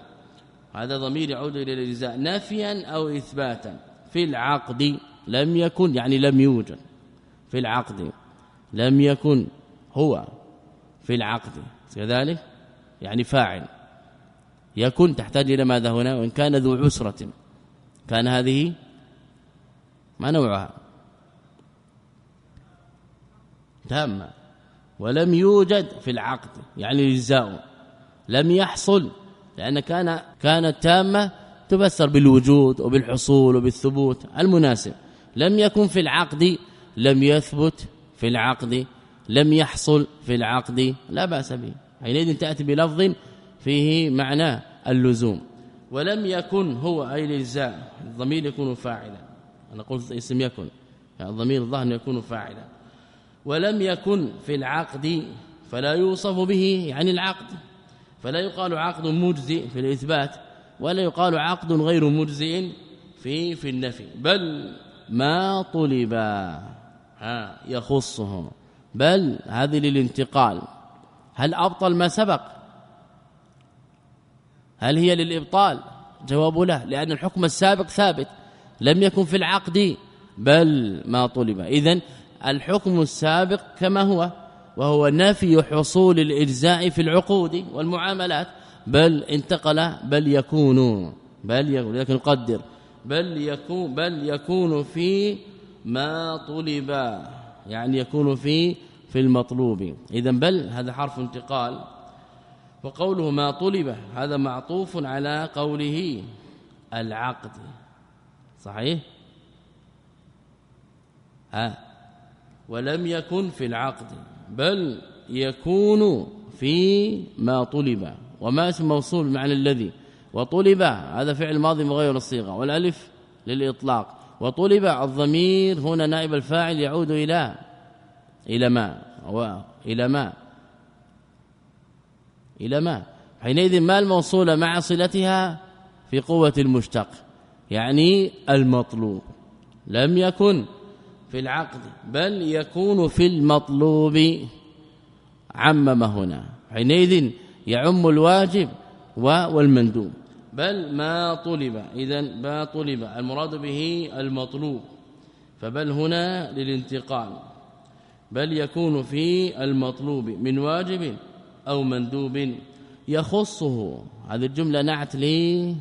هذا ضمير يعود إلى الإجزاء نفيا أو إثباتا. في العقد لم يكن يعني لم يوجد. في العقد لم يكن هو في العقد. كذلك يعني فاعل. يكن تحتاج إلى ماذا هنا؟ وإن كان ذو عسرة. كان هذه ما نوعها. تامه ولم يوجد في العقد يعني الجزاء لم يحصل لأن كان كانت تامة تفسر بالوجود وبالحصول وبالثبوت المناسب. لم يكن في العقد لم يثبت في العقد لم يحصل في العقد لا بأس به. حينئذ تأتي بلفظ فيه معنى اللزوم. ولم يكن هو أي الاجزاء الضمير يكون فاعلا. أنا قلت اسم يكن يعني الضمير الظاهر يكون فاعلا. ولم يكن في العقد فلا يوصف به يعني العقد. فلا يقال عقد مجزئ في الإثبات ولا يقال عقد غير مجزئ في في النفي. بل ما طلب ها يخصه بل هذه للانتقال. هل أبطل ما سبق؟ هل هي للإبطال؟ جواب لا لأن الحكم السابق ثابت لم يكن في العقد بل ما طلب. اذا الحكم السابق كما هو وهو نفي حصول الإجزاء في العقود والمعاملات بل انتقل بل يكون بل يكون لكن نقدر بل يكون بل يكون في ما طلب يعني يكون في في المطلوب. اذا بل هذا حرف انتقال. وقوله ما طلب هذا معطوف على قوله العقد. صحيح؟ ها؟ ولم يكن في العقد بل يكون في ما طلب. وما اسم موصول بمعنى الذي؟ وطلب هذا فعل ماضي مغير الصيغة والألف للإطلاق. وطلب الضمير هنا نائب الفاعل يعود إلى إلى ما؟ إلى ما؟ إلى ما حينئذ ما الموصوله مع صلتها في قوة المشتق يعني المطلوب. لم يكن في العقد بل يكون في المطلوب. عمم هنا. حينئذ يعم الواجب والمندوب. بل ما طلب إذا ما طلب المراد به المطلوب. فبل هنا للانتقال. بل يكون في المطلوب من واجب أو مندوب يخصه. هذه الجملة نعت لي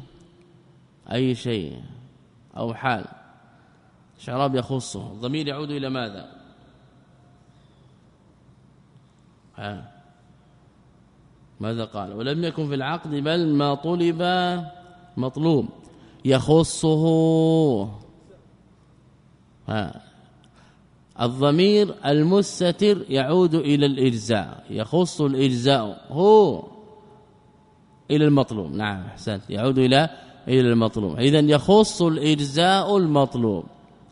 أي شيء أو حال. شراب يخصه. الضمير يعود إلى ماذا؟ ها. ماذا قال؟ ولم يكن في العقد بل ما طلب مطلوب. يخصه. ها. الضمير المستتر يعود إلى الإجزاء يخص الإجزاء هو إلى المطلوب. نعم أحسنت. يعود إلى إلى المطلوب. اذا يخص الإجزاء المطلوب.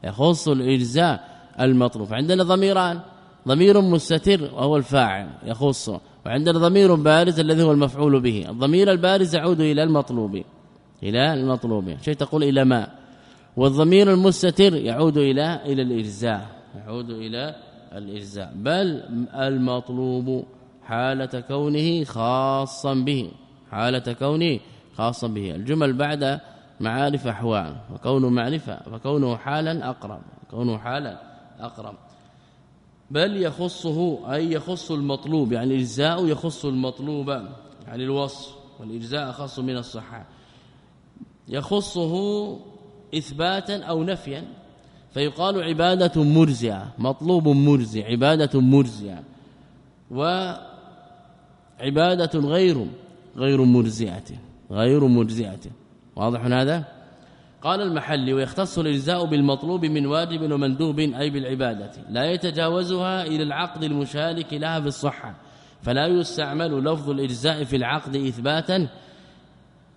يخص الإجزاء المطلوب. عندنا ضميران. ضمير مستتر وهو الفاعل يخصه وعندنا ضمير بارز الذي هو المفعول به. الضمير البارز يعود إلى المطلوب. إلى المطلوب. شيء تقول إلى ما. والضمير المستتر يعود إلى إلى الإجزاء. يعود إلى الإجزاء بل المطلوب حالة كونه خاصا به حالة كونه خاصا به. الجمل بعد معارف أحوال وكونه معرفة فكونه حالا أقرب كونه حالا أقرب. بل يخصه أي يخص المطلوب يعني الإجزاء يخص المطلوب يعني الوصف والإجزاء خاص من الصحة. يخصه اثباتا أو نفيا فيقال عبادة مرزعة مطلوب مرزع عبادة مرزعة. وعبادة غير غير مرزعة غير مجزئه واضح هذا؟ قال المحلي ويختص الإجزاء بالمطلوب من واجب ومندوب أي بالعبادة. لا يتجاوزها إلى العقد المشارك لها في الصحة. فلا يستعمل لفظ الإجزاء في العقد إثباتا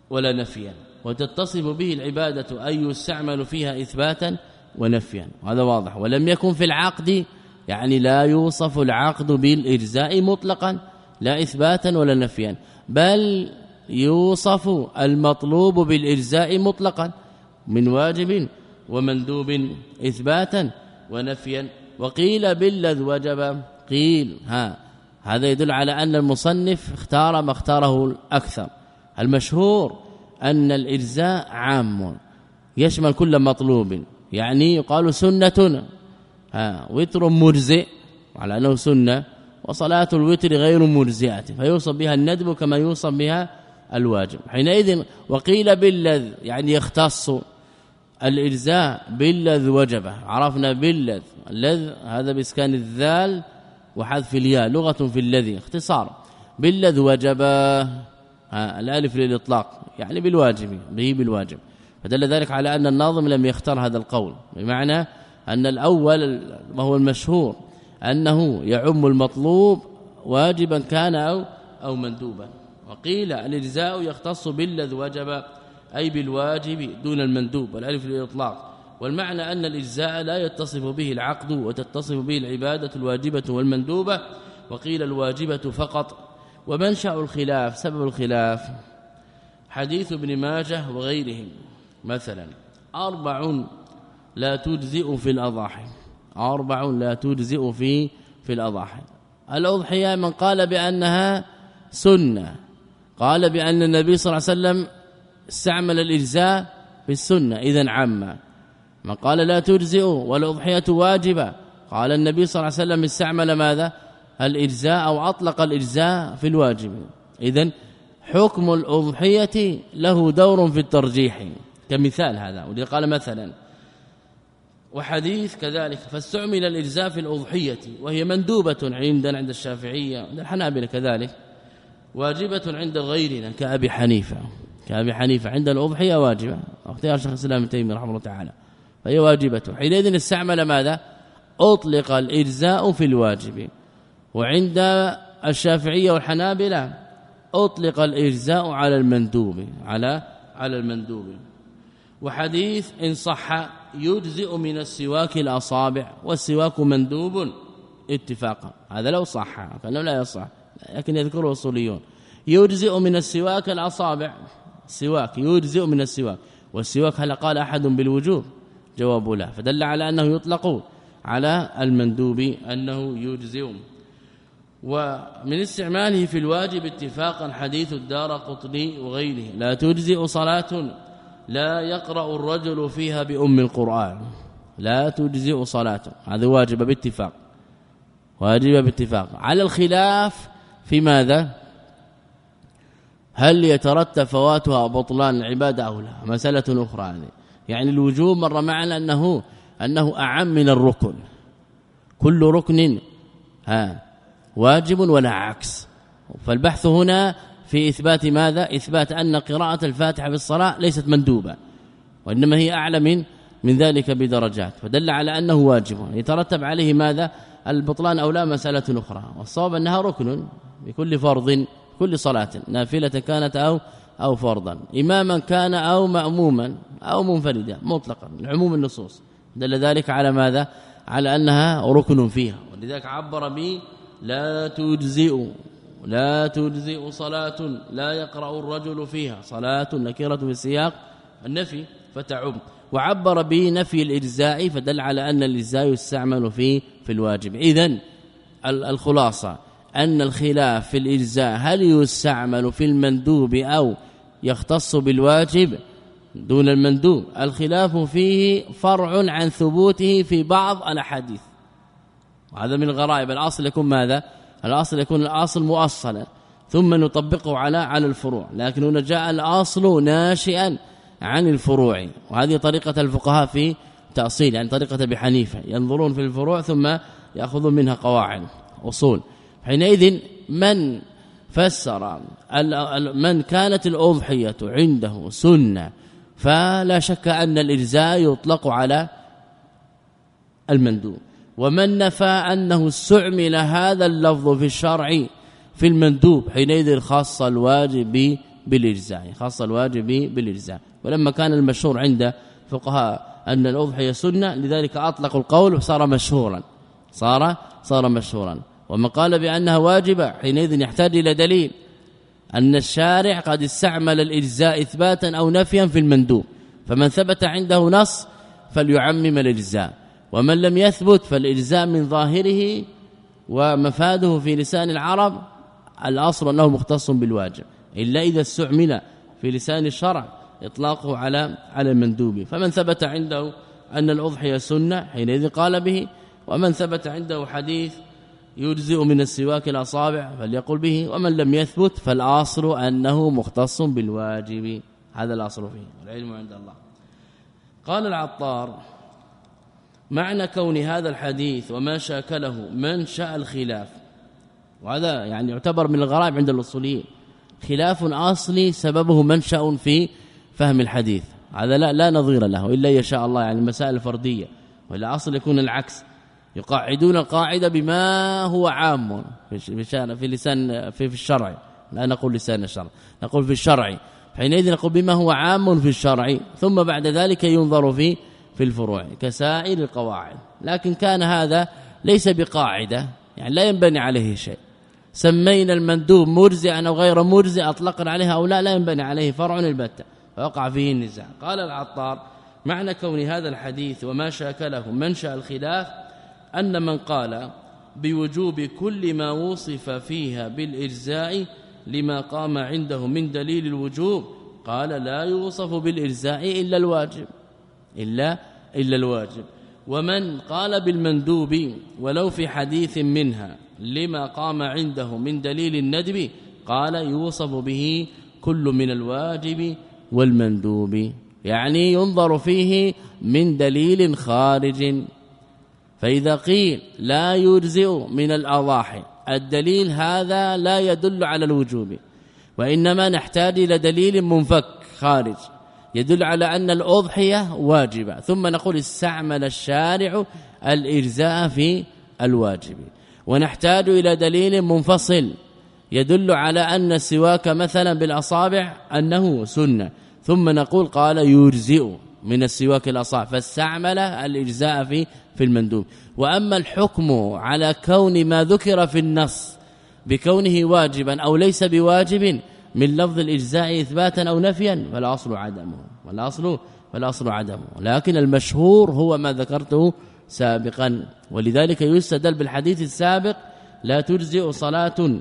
ولا نفيا. وتتصف به العبادة أي يستعمل فيها إثباتا ونفيا. وهذا واضح. ولم يكن في العقد يعني لا يوصف العقد بالإجزاء مطلقا لا إثباتا ولا نفيا. بل يوصف المطلوب بالإجزاء مطلقا من واجب ومندوب إثباتا ونفيا. وقيل بالذ وجب قيل ها هذا يدل على أن المصنف اختار ما اختاره الأكثر. المشهور أن الإجزاء عام يشمل كل مطلوب. يعني يقال سنة. ها وتر مرزئ على أنه سنة. وصلاة الوتر غير مرزئة فيوصف بها الندب كما يوصف بها الواجب. حينئذ وقيل بالذ يعني يختص الاجزاء بالذ وجبه. عرفنا بالذ الذ هذا بإسكان الذال وحذف الياء لغة في الذي اختصار. بالذ وجب الألف للإطلاق يعني بالواجب به بالواجب. فدل ذلك على أن الناظم لم يختار هذا القول بمعنى أن الأول وهو المشهور أنه يعم المطلوب واجبا كان أو أو مندوبا وقيل الإجزاء يختص بالذي وجب أي بالواجب دون المندوب والألف للإطلاق. والمعنى أن الإجزاء لا يتصف به العقد وتتصف به العبادة الواجبة والمندوبة وقيل الواجبة فقط. ومنشأ الخلاف سبب الخلاف حديث ابن ماجه وغيرهم. مثلا أربع لا تجزئ في الأضاحي. أربع لا تجزئ في في الأضاحي. الأضحية من قال بأنها سنة. قال بأن النبي صلى الله عليه وسلم استعمل الإجزاء في السنة اذا عم من قال لا تجزئ والأضحية واجبة. قال النبي صلى الله عليه وسلم استعمل ماذا؟ الإجزاء أو أطلق الإجزاء في الواجب. اذا حكم الأضحية له دور في الترجيح. كمثال هذا ودي قال مثلا وحديث كذلك فاستعمل الإجزاء في الأضحية وهي مندوبة عندنا عند الشافعية عند الحنابلة كذلك واجبة عند غيرنا كأبي حنيفة كأبي حنيفة عند الأضحية واجبة. اختيار شيخ الإسلام ابن تيمية رحمه الله تعالى. فهي واجبة. حينئذ استعمل ماذا؟ أطلق الإجزاء في الواجب. وعند الشافعية والحنابلة أطلق الإجزاء على المندوب على على المندوب. وحديث إن صح يجزئ من السواك الأصابع والسواك مندوب اتفاقا. هذا لو صح فانه لا يصح لكن يذكره الاصوليون يجزئ من السواك الأصابع السواك يجزئ من السواك. والسواك هل قال أحد بالوجوب؟ جواب لا. فدل على أنه يطلق على المندوب أنه يجزئ. ومن استعماله في الواجب اتفاقا حديث الدار قطني وغيره. لا تجزئ صلاة لا يقرأ الرجل فيها بأم القرآن. لا تجزئ صلاة هذا واجب باتفاق. واجب باتفاق. على الخلاف في ماذا؟ هل يترتب فواتها بطلان العبادة أو لا؟ مسألة أخرى يعني الوجوب مر معنا أنه أنه أعم من الركن. كل ركن ها واجب ولا عكس. فالبحث هنا في إثبات ماذا؟ إثبات أن قراءة الفاتحة في الصلاة ليست مندوبة وإنما هي أعلى من من ذلك بدرجات فدل على أنه واجب. يترتب عليه ماذا؟ البطلان أو لا مسألة أخرى. والصواب أنها ركن بكل فرض كل صلاة نافلة كانت أو أو فرضا. إماما كان أو مأموما أو منفردا مطلقا العموم النصوص. دل ذلك على ماذا؟ على أنها ركن فيها. ولذلك عبر به لا تجزئ. لا تجزئ صلاة لا يقرأ الرجل فيها. صلاة نكرة في السياق النفي فتعم. وعبر به نفي الإجزاء فدل على أن الإجزاء يستعمل في في الواجب. اذا الخلاصة أن الخلاف في الإجزاء هل يستعمل في المندوب أو يختص بالواجب؟ دون المندوب. الخلاف فيه فرع عن ثبوته في بعض الأحاديث. وهذا من الغرائب. الأصل يكون ماذا؟ الأصل يكون الأصل مؤصلا ثم نطبقه على على الفروع لكن هنا جاء الأصل ناشئا عن الفروع وهذه طريقة الفقهاء في تأصيل يعني طريقة أبي حنيفة ينظرون في الفروع ثم يأخذون منها قواعد أصول. حينئذ من فسر من كانت الأضحية عنده سنة فلا شك أن الإجزاء يطلق على المندوب. ومن نفى أنه استعمل هذا اللفظ في الشرع في المندوب حينئذ خاص الواجب بالإجزاء خاص الواجب بالإجزاء. ولما كان المشهور عند فقهاء أن الأضحية سنة لذلك اطلقوا القول وصار مشهورا صار صار مشهورا. ومن قال بأنها واجبة حينئذ يحتاج إلى دليل أن الشارع قد استعمل الإجزاء إثباتا أو نفيا في المندوب. فمن ثبت عنده نص فليعمم الإجزاء. ومن لم يثبت فالاجزاء من ظاهره ومفاده في لسان العرب الأصل أنه مختص بالواجب إلا إذا استعمل في لسان الشرع إطلاقه على على المندوب. فمن ثبت عنده أن الأضحية سنة حينئذ قال به ومن ثبت عنده حديث يجزئ من السواك الأصابع فليقل به ومن لم يثبت فالأصل أنه مختص بالواجب. هذا الأصل فيه العلم عند الله. قال العطار معنى كون هذا الحديث وما شاكله منشا الخلاف. وهذا يعني يعتبر من الغرائب عند الأصوليين. خلاف أصلي سببه منشأ في فهم الحديث. هذا لا لا نظير له إلا يشاء الله يعني المسائل الفردية. ولا أصل يكون العكس. يقاعدون القاعدة بما هو عام. في في لسان في, في الشرع. لا نقول لسان الشرع نقول في الشرع. حينئذ نقول بما هو عام في الشرع ثم بعد ذلك ينظر في في الفروع كسائر القواعد. لكن كان هذا ليس بقاعدة يعني لا ينبني عليه شيء. سمينا المندوب مرزئا أو غير مرزئ أطلقنا عليها أو لا لا ينبني عليه فرع البتة. فوقع فيه النزاع. قال العطار معنى كون هذا الحديث وما شاكله منشا الخلاف أن من قال بوجوب كل ما وصف فيها بالاجزاء لما قام عنده من دليل الوجوب قال لا يوصف بالاجزاء إلا الواجب. إلا إلا الواجب. ومن قال بالمندوب ولو في حديث منها لما قام عنده من دليل الندب قال يوصف به كل من الواجب والمندوب. يعني ينظر فيه من دليل خارج. فإذا قيل لا يجزئ من الأضاحي الدليل هذا لا يدل على الوجوب وإنما نحتاج إلى دليل منفك خارج. يدل على أن الأضحية واجبة. ثم نقول استعمل الشارع الإجزاء في الواجب. ونحتاج إلى دليل منفصل يدل على أن السواك مثلا بالأصابع أنه سنة. ثم نقول قال يجزئ من السواك الأصابع. فاستعمل الاجزاء في في المندوب. وأما الحكم على كون ما ذكر في النص بكونه واجبا أو ليس بواجب من لفظ الإجزاء إثباتا أو نفيا فالأصل عدمه والاصل فالأصل عدمه. لكن المشهور هو ما ذكرته سابقا ولذلك يستدل بالحديث السابق لا تجزئ صلاة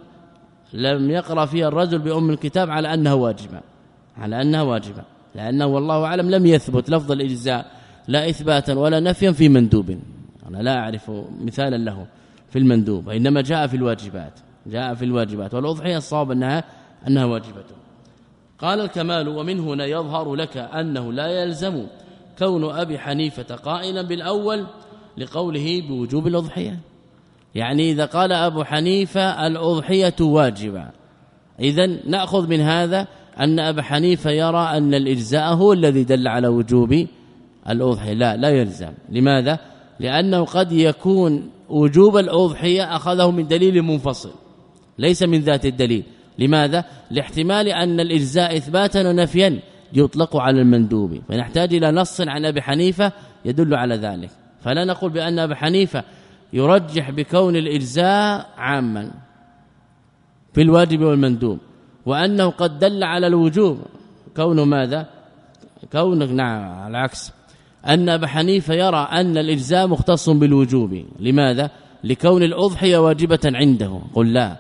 لم يقرأ فيها الرجل بأم الكتاب على أنها واجبة على أنها واجبة لأنه والله أعلم لم يثبت لفظ الإجزاء لا إثباتا ولا نفيا في مندوب. أنا لا أعرف مثالا له في المندوب إنما جاء في الواجبات جاء في الواجبات. والأضحية الصواب أنها, أنها واجبة. قال الكمال ومن هنا يظهر لك أنه لا يلزم كون أبي حنيفة قائلا بالأول لقوله بوجوب الأضحية. يعني إذا قال أبو حنيفة الأضحية واجبة. إذا نأخذ من هذا أن أبا حنيفة يرى أن الإجزاء هو الذي دل على وجوب الأضحية. لا لا يلزم. لماذا؟ لأنه قد يكون وجوب الأضحية أخذه من دليل منفصل ليس من ذات الدليل. لماذا؟ لاحتمال أن الإجزاء إثباتا ونفيا يطلق على المندوب. فنحتاج إلى نص عن أبي حنيفة يدل على ذلك. فلا نقول بأن أبي حنيفة يرجح بكون الإجزاء عاما في الواجب والمندوب وأنه قد دل على الوجوب. كونه ماذا؟ كونه نعم على العكس. أن ابو حنيفة يرى أن الإجزاء مختص بالوجوب. لماذا؟ لكون الأضحية واجبة عنده. قل لا.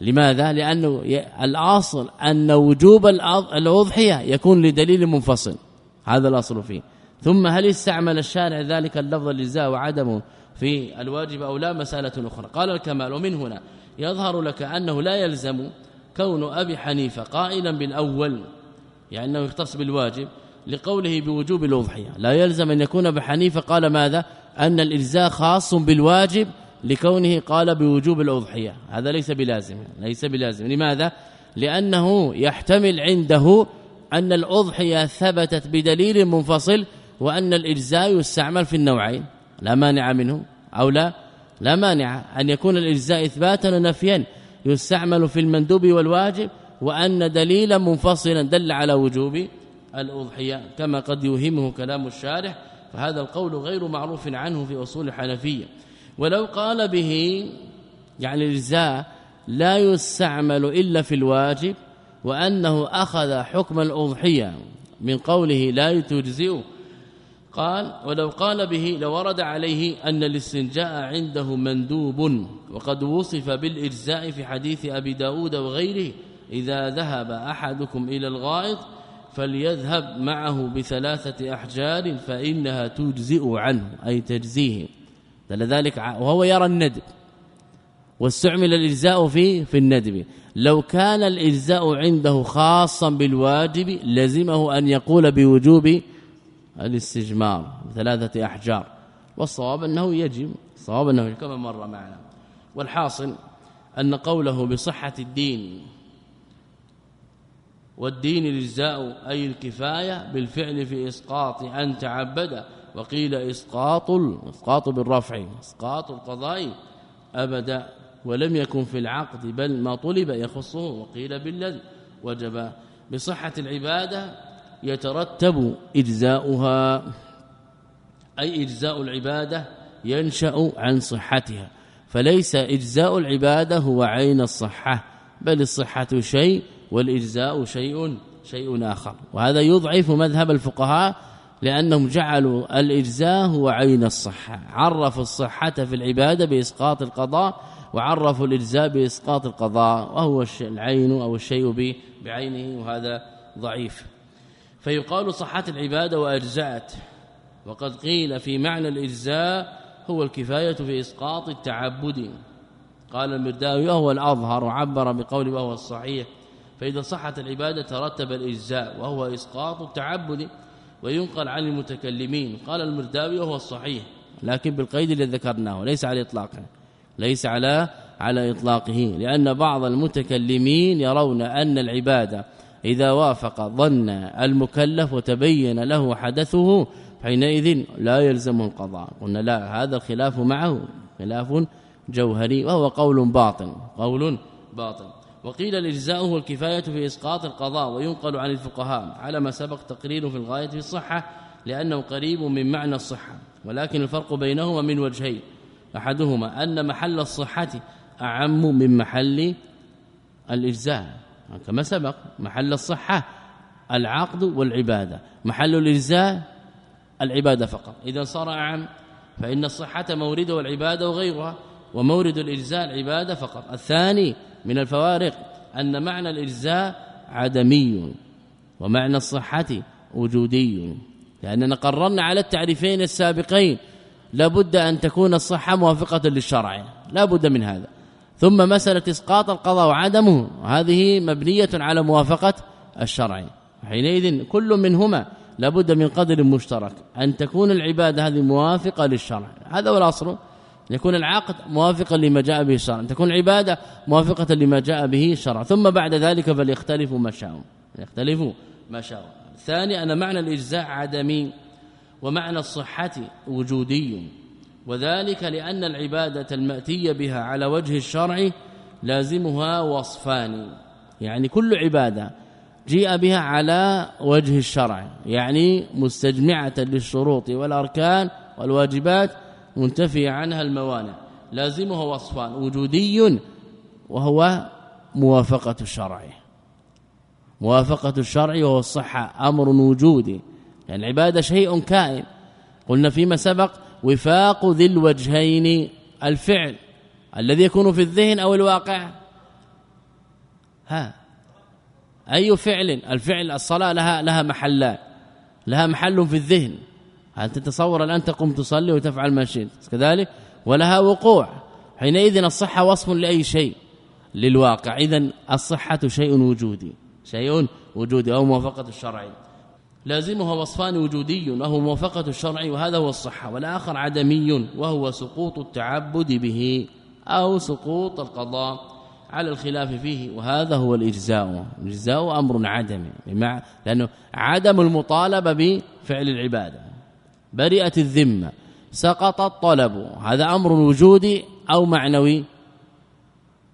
لماذا؟ لأنه الأصل أن وجوب الأضحية يكون لدليل منفصل. هذا الأصل فيه. ثم هل استعمل الشارع ذلك اللفظ الاجزاء وعدمه في الواجب أو لا؟ مسألة أخرى. قال الكمال ومن هنا يظهر لك أنه لا يلزم كون أبي حنيفة قائلا بالأول يعني أنه يختص بالواجب لقوله بوجوب الأضحية. لا يلزم أن يكون أبي حنيفة. قال ماذا؟ أن الاجزاء خاص بالواجب لكونه قال بوجوب الأضحية. هذا ليس بلازم ليس بلازم. لماذا؟ لأنه يحتمل عنده أن الأضحية ثبتت بدليل منفصل وأن الإجزاء يستعمل في النوعين. لا مانع منه أو لا لا مانع. أن يكون الإجزاء إثباتا ونفيا يستعمل في المندوب والواجب وأن دليلا منفصلا دل على وجوب الأضحية كما قد يوهمه كلام الشارح. فهذا القول غير معروف عنه في أصول الحنفية. ولو قال به يعني الإجزاء لا يستعمل إلا في الواجب وأنه أخذ حكم الأضحية من قوله لا تجزئ. قال ولو قال به لورد عليه أن الاستنجاء عنده مندوب وقد وصف بالإجزاء في حديث أبي داود وغيره إذا ذهب أحدكم إلى الغائط فليذهب معه بثلاثة أحجار فإنها تجزئ عنه أي تجزيه. ذلك وهو يرى الندب واستعمل الإجزاء في في الندب. لو كان الإجزاء عنده خاصا بالواجب لزمه أن يقول بوجوب الاستجمار ثلاثة أحجار. والصواب أنه يجب. الصواب أنه كما مر معنا. والحاصل أن قوله بصحة الدين والدين الإجزاء أي الكفاية بالفعل في إسقاط أن تعبد وقيل إسقاط إسقاط بالرفع إسقاط القضاء أبدا ولم يكن في العقد بل ما طلب يخصه وقيل بالذي وجب. بصحة العبادة يترتب إجزاؤها أي إجزاء العبادة ينشأ عن صحتها. فليس إجزاء العبادة هو عين الصحة بل الصحة شيء والإجزاء شيء شيء آخر. وهذا يضعف مذهب الفقهاء لأنهم جعلوا الإجزاء هو عين الصحة. عرفوا الصحة في العبادة بإسقاط القضاء وعرفوا الإجزاء بإسقاط القضاء وهو العين أو الشيء بعينه وهذا ضعيف. فيقال صحت العبادة وأجزأت وقد قيل في معنى الإجزاء هو الكفاية في إسقاط التعبد. قال المرداوي وهو الأظهر وعبر بقول وهو الصحيح. فإذا صحت العبادة ترتب الإجزاء وهو إسقاط التعبد. وينقل عن المتكلمين. قال المرداوي وهو الصحيح لكن بالقيد الذي ذكرناه ليس على إطلاقه ليس على على إطلاقه لأن بعض المتكلمين يرون أن العبادة إذا وافق ظن المكلف وتبين له حدثه حينئذ لا يلزمه القضاء قلنا لا هذا الخلاف معه خلاف جوهري وهو قول باطن قول باطن وقيل الإجزاء هو الكفاية في إسقاط القضاء وينقل عن الفقهاء على ما سبق تقريره في الغاية في الصحة لأنه قريب من معنى الصحة ولكن الفرق بينهما من وجهين أحدهما أن محل الصحة أعم من محل الإجزاء. كما سبق محل الصحة العقد والعبادة محل الإجزاء العبادة فقط. إذا صار أعم فإن الصحة مورده والعبادة وغيرها ومورد الإجزاء العبادة فقط. الثاني من الفوارق أن معنى الإجزاء عدمي ومعنى الصحة وجودي. لأننا قررنا على التعريفين السابقين لابد أن تكون الصحة موافقة للشرع. لا بد من هذا. ثم مسألة إسقاط القضاء وعدمه هذه مبنية على موافقة الشرع. حينئذ كل منهما لابد من قدر مشترك. أن تكون العبادة هذه موافقة للشرع. هذا هو الأصل. يكون العقد موافقا لما جاء به الشرع. تكون العباده موافقة لما جاء به الشرع. ثم بعد ذلك فليختلفوا ما شاءوا. يختلفوا ما شاءوا. الثاني أن معنى الإجزاء عدمي ومعنى الصحة وجودي. وذلك لأن العبادة المأتية بها على وجه الشرع لازمها وصفان. يعني كل عبادة جيء بها على وجه الشرع. يعني مستجمعة للشروط والأركان والواجبات منتفية عنها الموانع لازمها وصفان وجودي وهو موافقة الشرع. موافقة الشرع وهو الصحة أمر وجودي. يعني العبادة شيء كائن. قلنا فيما سبق وفاق ذي الوجهين الفعل الذي يكون في الذهن أو الواقع. ها؟ أي فعل؟ الفعل الصلاة لها لها محلان. لها محل في الذهن. هل تتصور الآن تقوم تصلي وتفعل ما شئت؟ كذلك ولها وقوع. حينئذ الصحة وصف لأي شيء للواقع. اذا الصحة شيء وجودي. شيء وجودي أو موافقة الشرع. لازمها وصفان وجودي وهو موافقة الشرع وهذا هو الصحة. والآخر عدمي وهو سقوط التعبد به أو سقوط القضاء على الخلاف فيه. وهذا هو الإجزاء. الإجزاء أمر عدمي بمعنى لأنه عدم المطالبة بفعل العبادة. برئت الذمة سقط الطلب هذا أمر وجودي أو معنوي؟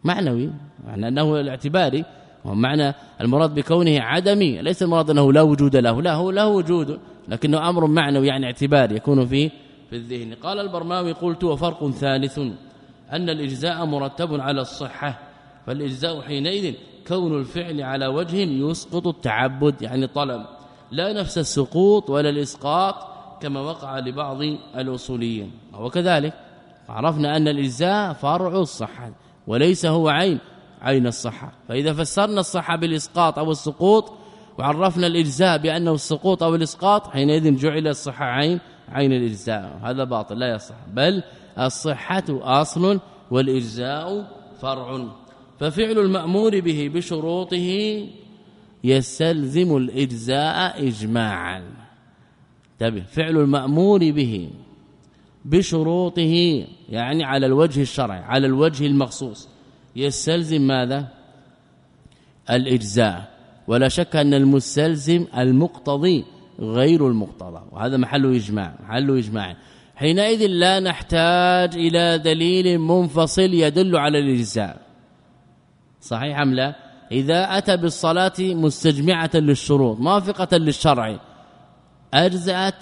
معنوي معنى أنه الاعتباري ومعنى المراد بكونه عدمي ليس المراد أنه لا وجود له لا هو له وجود لكنه أمر معنوي يعني اعتبار يكون في في الذهن. قال البرماوي قلت وفرق ثالث أن الإجزاء مرتب على الصحة فالإجزاء حينئذ كون الفعل على وجه يسقط التعبد يعني طلب. لا نفس السقوط ولا الإسقاط كما وقع لبعض الأصوليين. وكذلك عرفنا أن الإجزاء فرع الصحة وليس هو عين عين الصحة. فإذا فسرنا الصحة بالإسقاط أو السقوط وعرفنا الإجزاء بأنه السقوط أو الإسقاط حينئذ جعل الصحة عين عين الإجزاء. هذا باطل لا يصح. بل الصحة أصل والإجزاء فرع. ففعل المأمور به بشروطه يستلزم الإجزاء إجماعا. تبه فعل المأمور به بشروطه يعني على الوجه الشرعي على الوجه المخصوص. يستلزم ماذا؟ الإجزاء. ولا شك أن المستلزم المقتضي غير المقتضى. وهذا محل إجماع محل إجماع. حينئذ لا نحتاج إلى دليل منفصل يدل على الإجزاء. صحيح أم لا؟ إذا أتى بالصلاة مستجمعة للشروط موافقة للشرع. اجزات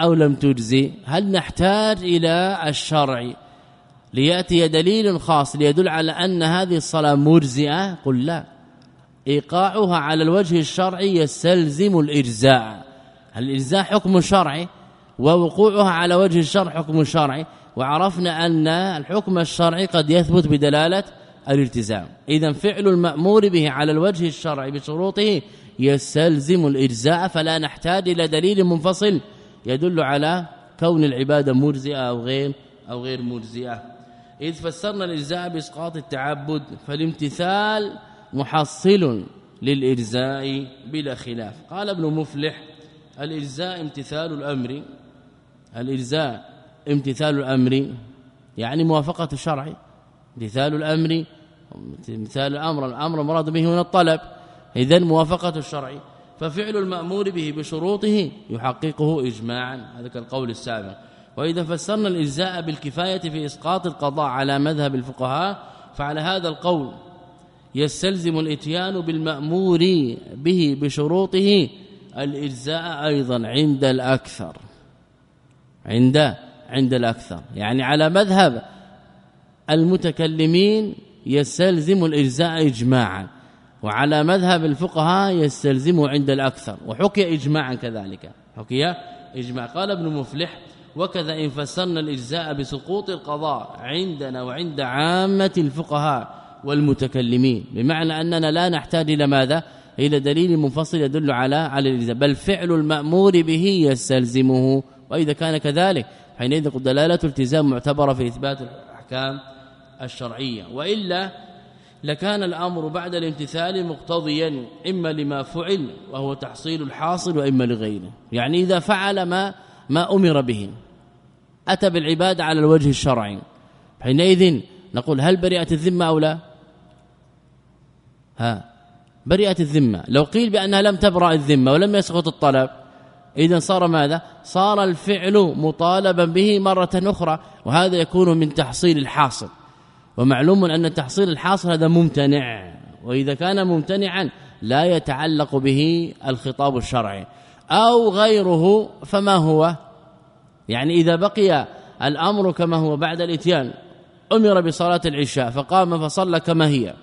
أو لم تجزي؟ هل نحتاج إلى الشرع ليأتي دليل خاص ليدل على أن هذه الصلاة مرزئة؟ قل لا. إيقاعها على الوجه الشرعي يستلزم الاجزاء الاجزاء حكم شرعي؟ ووقوعها على وجه الشرع حكم شرعي. وعرفنا أن الحكم الشرعي قد يثبت بدلالة الالتزام. اذا فعل المأمور به على الوجه الشرعي بشروطه يستلزم الإجزاء فلا نحتاج إلى دليل منفصل يدل على كون العبادة مرزئة أو غير أو غير مرزئة. إذ فسرنا الإجزاء بإسقاط التعبد فالامتثال محصل للإجزاء بلا خلاف. قال ابن مفلح الإجزاء امتثال الأمر. الإجزاء امتثال الأمر يعني موافقة الشرع. امتثال الأمر امتثال الأمر. الأمر مراد به هنا الطلب. اذا موافقة الشرع. ففعل المأمور به بشروطه يحققه اجماعا. هذا كالقول السابق. وإذا فسرنا الإجزاء بالكفاية في إسقاط القضاء على مذهب الفقهاء فعلى هذا القول يستلزم الإتيان بالمأمور به بشروطه الإجزاء أيضا عند الأكثر. عند عند الأكثر. يعني على مذهب المتكلمين يستلزم الإجزاء اجماعا. وعلى مذهب الفقهاء يستلزم عند الأكثر. وحكي اجماعا كذلك. حكي إجماع. قال ابن مفلح وكذا إن فسرنا الإجزاء بسقوط القضاء عندنا وعند عامة الفقهاء والمتكلمين. بمعنى أننا لا نحتاج إلى ماذا؟ إلى دليل منفصل يدل على على الإجزاء. بل فعل المأمور به يستلزمه. وإذا كان كذلك حينئذ دلالة التزام معتبرة في إثبات الأحكام الشرعية. وإلا لكان الأمر بعد الامتثال مقتضيا إما لما فعل وهو تحصيل الحاصل وإما لغيره. يعني إذا فعل ما ما أمر به. أتى بالعبادة على الوجه الشرعي. حينئذ نقول هل برئت الذمة أو لا؟ ها برئت الذمة. لو قيل بأنها لم تبرأ الذمة ولم يسقط الطلب اذا صار ماذا؟ صار الفعل مطالبا به مرة أخرى وهذا يكون من تحصيل الحاصل. ومعلوم أن تحصيل الحاصل هذا ممتنع وإذا كان ممتنعا لا يتعلق به الخطاب الشرعي. أو غيره فما هو؟ يعني إذا بقي الأمر كما هو بعد الإتيان أمر بصلاة العشاء فقام فصلى كما هي.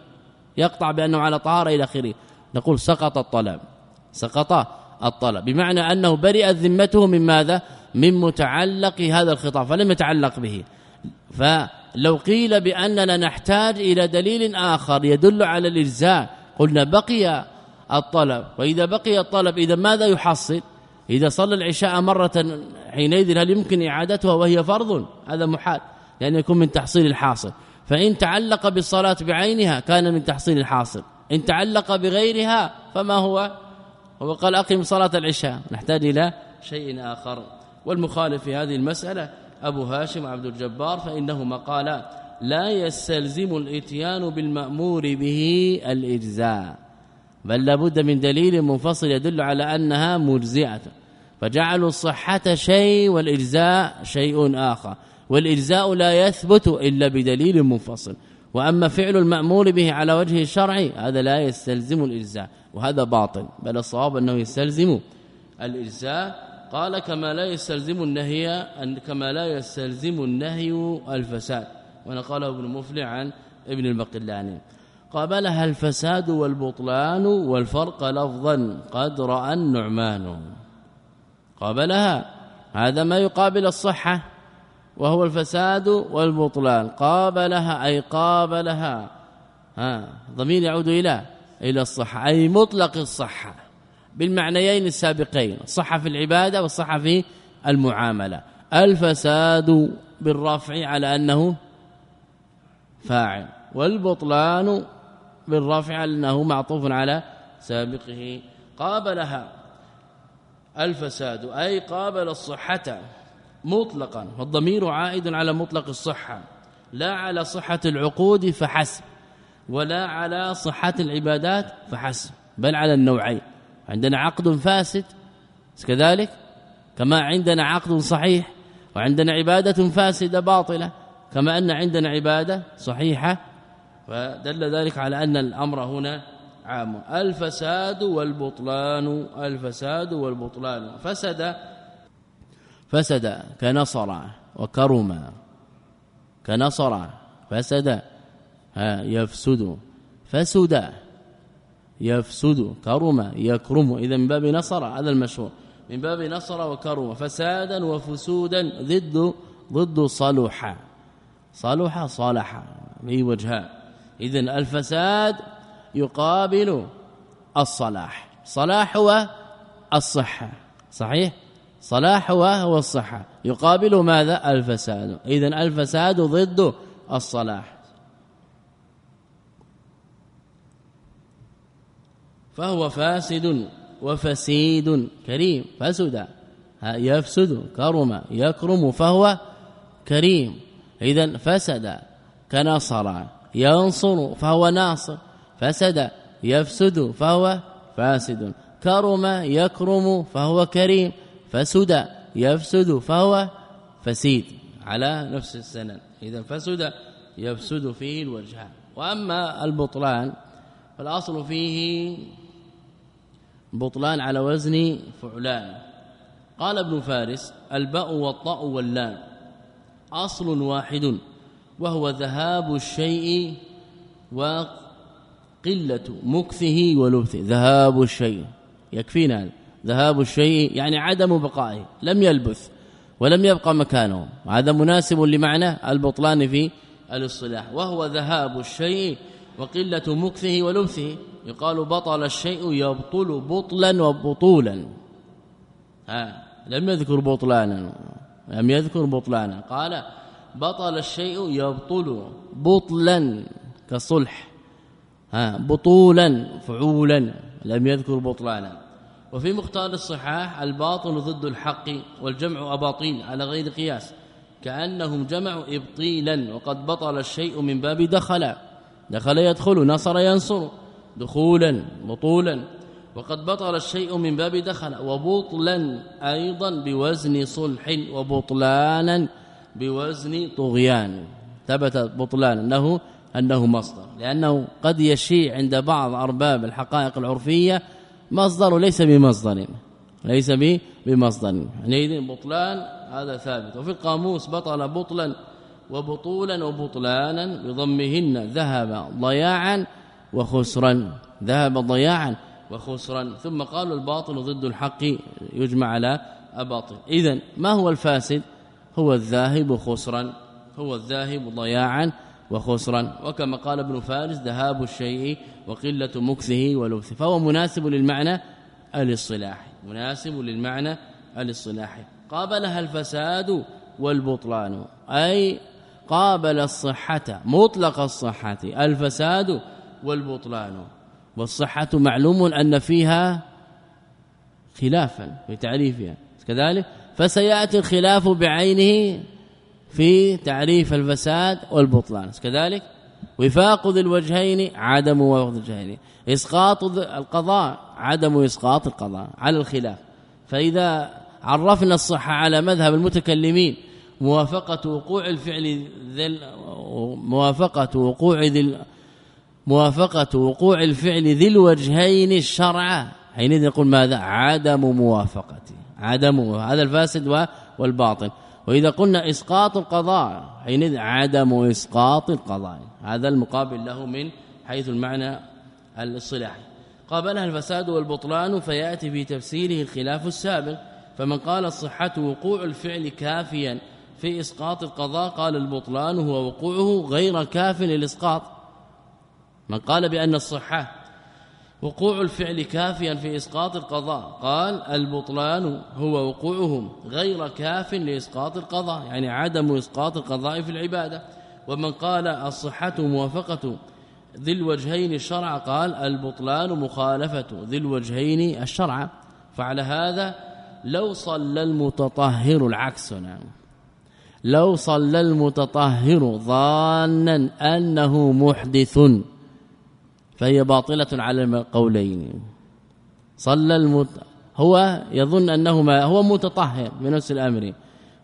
يقطع بأنه على طهارة إلى آخره. نقول سقط الطلب. سقط الطلب. بمعنى أنه برئت ذمته من ماذا؟ من متعلق هذا الخطاب فلم يتعلق به. فلو قيل بأننا نحتاج إلى دليل آخر يدل على الإجزاء قلنا بقي الطلب. وإذا بقي الطلب إذا ماذا يحصل؟ إذا صلى العشاء مرة حينئذ هل يمكن إعادتها وهي فرض؟ هذا محال لأن يكون من تحصيل الحاصل. فإن تعلق بالصلاة بعينها كان من تحصيل الحاصل. إن تعلق بغيرها فما هو؟ هو قال أقم صلاة العشاء. نحتاج إلى شيء آخر. والمخالف في هذه المسألة أبو هاشم عبد الجبار فإنهما قالا لا يستلزم الإتيان بالمأمور به الإجزاء بل لابد من دليل منفصل يدل على أنها مجزئة فجعلوا الصحة شيء والإجزاء شيء آخر والإجزاء لا يثبت إلا بدليل منفصل. وأما فعل المأمور به على وجه الشرعي هذا لا يستلزم الإجزاء وهذا باطل بل الصواب أنه يستلزم الإجزاء قال كما لا يستلزم النهي أن كما لا يستلزم النهي الفساد وأنا قاله ابن مفلح عن ابن البقلاني. قابلها الفساد والبطلان والفرق لفظا قد راى النعمان قابلها هذا ما يقابل الصحة وهو الفساد والبطلان. قابلها أي قابلها ها ضمير يعود إلى إلى الصحة أي مطلق الصحة. بالمعنيين السابقين الصحة في العبادة والصحة في المعاملة. الفساد بالرفع على أنه فاعل والبطلان بالرفع على أنه معطوف على سابقه. قابلها الفساد أي قابل الصحة مطلقا والضمير عائد على مطلق الصحة. لا على صحة العقود فحسب ولا على صحة العبادات فحسب بل على النوعين. عندنا عقد فاسد كذلك؟ كما عندنا عقد صحيح وعندنا عبادة فاسدة باطلة كما أن عندنا عبادة صحيحة فدل ذلك على أن الأمر هنا عام. الفساد والبطلان الفساد والبطلان. فسد فسد كنصر وكرم كنصر فسد يفسد فسد. يفسد كرم يكرم. إذا من باب نصر هذا المشهور. من باب نصر وكرم. فسادا وفسودا ضد ضد صلح. صلح صالح به وجهان اذا الفساد يقابل الصلاح. صلاح هو الصحه صحيح؟ صلاح هو الصحه يقابل ماذا؟ الفساد. اذا الفساد ضد الصلاح. فهو فاسد وفسيد كريم فسد يفسد كرم يكرم فهو كريم. اذا فسد كنصر ينصر فهو ناصر. فسد يفسد فهو فاسد. كرم يكرم فهو كريم. فسد يفسد فهو فسيد. على نفس السنن اذا فسد يفسد فيه الوجهان وأما البطلان فالأصل فيه بطلان على وزن فعلان. قال ابن فارس الباء والطاء واللام. أصل واحد وهو ذهاب الشيء وقلة مكثه ولبثه. ذهاب الشيء. يكفينا ذهاب الشيء يعني عدم بقائه. لم يلبث ولم يبقى مكانه. هذا مناسب لمعنى البطلان في الاصطلاح. وهو ذهاب الشيء وقلة مكثه ولبثه. يقال بطل الشيء يبطل بطلا وبطولا. ها لم يذكر بطلانا لم يذكر بطلانا. قال بطل الشيء يبطل بطلا كصلح. ها بطولا فعولا لم يذكر بطلانا. وفي مختار الصحاح الباطل ضد الحق والجمع أباطيل على غير قياس. كأنهم جمعوا ابطيلا وقد بطل الشيء من باب دخل دخل يدخل نصر ينصر. دخولا بطولا وقد بطل الشيء من باب دخل وبطلا أيضا بوزن صلح وبطلانا بوزن طغيان. ثبت بطلان أنه أنه مصدر لأنه قد يشيع عند بعض أرباب الحقائق العرفية مصدر ليس بمصدر ليس بمصدر. يعني بطلان هذا ثابت. وفي القاموس بطل بطلا وبطولا وبطلانا بضمهن ذهب ضياعا وخسرا ذهب ضياعا وخسرا. ثم قالوا الباطل ضد الحق يجمع على أباطل. اذا ما هو الفاسد؟ هو الذاهب خسرا هو الذاهب ضياعا وخسرا. وكما قال ابن فارس ذهاب الشيء وقلة مكثه ولبثه فهو مناسب للمعنى الاصطلاحي مناسب للمعنى الاصطلاحي. قابلها الفساد والبطلان أي قابل الصحة مطلق الصحة. الفساد والبطلان. والصحة معلوم أن فيها خلافا في تعريفها. كذلك فسيأتي الخلاف بعينه في تعريف الفساد والبطلان. كذلك وفاق ذي الوجهين عدم وفاق الوجهين. إسقاط القضاء عدم إسقاط القضاء على الخلاف. فإذا عرفنا الصحة على مذهب المتكلمين موافقة وقوع الفعل ذي موافقة وقوع ذي موافقة وقوع الفعل ذي الوجهين الشرع. حينئذ نقول ماذا؟ عدم موافقته عدم هذا الفاسد والباطل. وإذا قلنا إسقاط القضاء حينئذ عدم إسقاط القضاء. هذا المقابل له من حيث المعنى الاصطلاحي قابلها الفساد والبطلان فيأتي في تفسيره الخلاف السابق. فمن قال الصحة وقوع الفعل كافيا في إسقاط القضاء قال البطلان هو وقوعه غير كاف للإسقاط. من قال بأن الصحة وقوع الفعل كافيا في إسقاط القضاء. قال البطلان هو وقوعهم غير كاف لإسقاط القضاء يعني عدم إسقاط القضاء في العبادة. ومن قال الصحة موافقة ذي الوجهين الشرع. قال البطلان مخالفة ذي الوجهين الشرع. فعلى هذا لو صلى المتطهر العكس نعم. لو صلى المتطهر ظانا أنه محدث فهي باطلة على القولين. صلى المت هو يظن انه ما هو متطهر من نفس الأمر.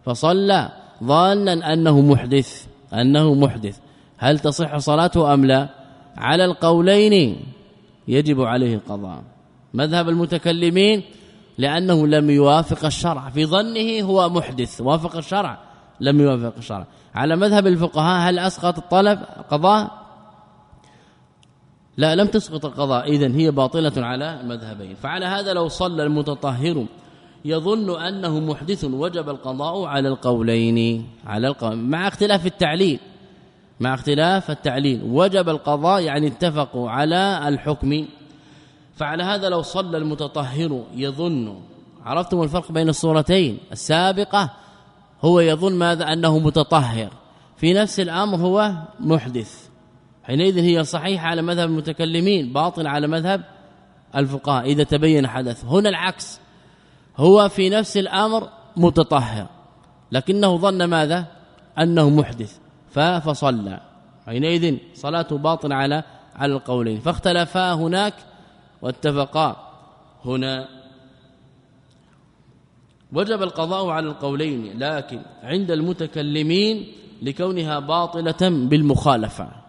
فصلى ظانا أنه محدث أنه محدث. هل تصح صلاته أم لا؟ على القولين يجب عليه القضاء. مذهب المتكلمين لأنه لم يوافق الشرع. في ظنه هو محدث وافق الشرع لم يوافق الشرع. على مذهب الفقهاء هل أسقط الطلب قضاء؟ لا لم تسقط القضاء. اذا هي باطلة على المذهبين فعلى هذا لو صلى المتطهر يظن أنه محدث وجب القضاء على القولين على القول مع اختلاف التعليل مع اختلاف التعليل. وجب القضاء يعني اتفقوا على الحكم. فعلى هذا لو صلى المتطهر يظن عرفتم الفرق بين الصورتين؟ السابقة هو يظن ماذا؟ أنه متطهر. في نفس الأمر هو محدث. حينئذ هي صحيحة على مذهب المتكلمين باطل على مذهب الفقهاء إذا تبين حدث. هنا العكس. هو في نفس الأمر متطهر لكنه ظن ماذا؟ أنه محدث فصلى حينئذ صلاته باطل على على القولين. فاختلفا هناك واتفقا هنا. وجب القضاء على القولين لكن عند المتكلمين لكونها باطلة بالمخالفة.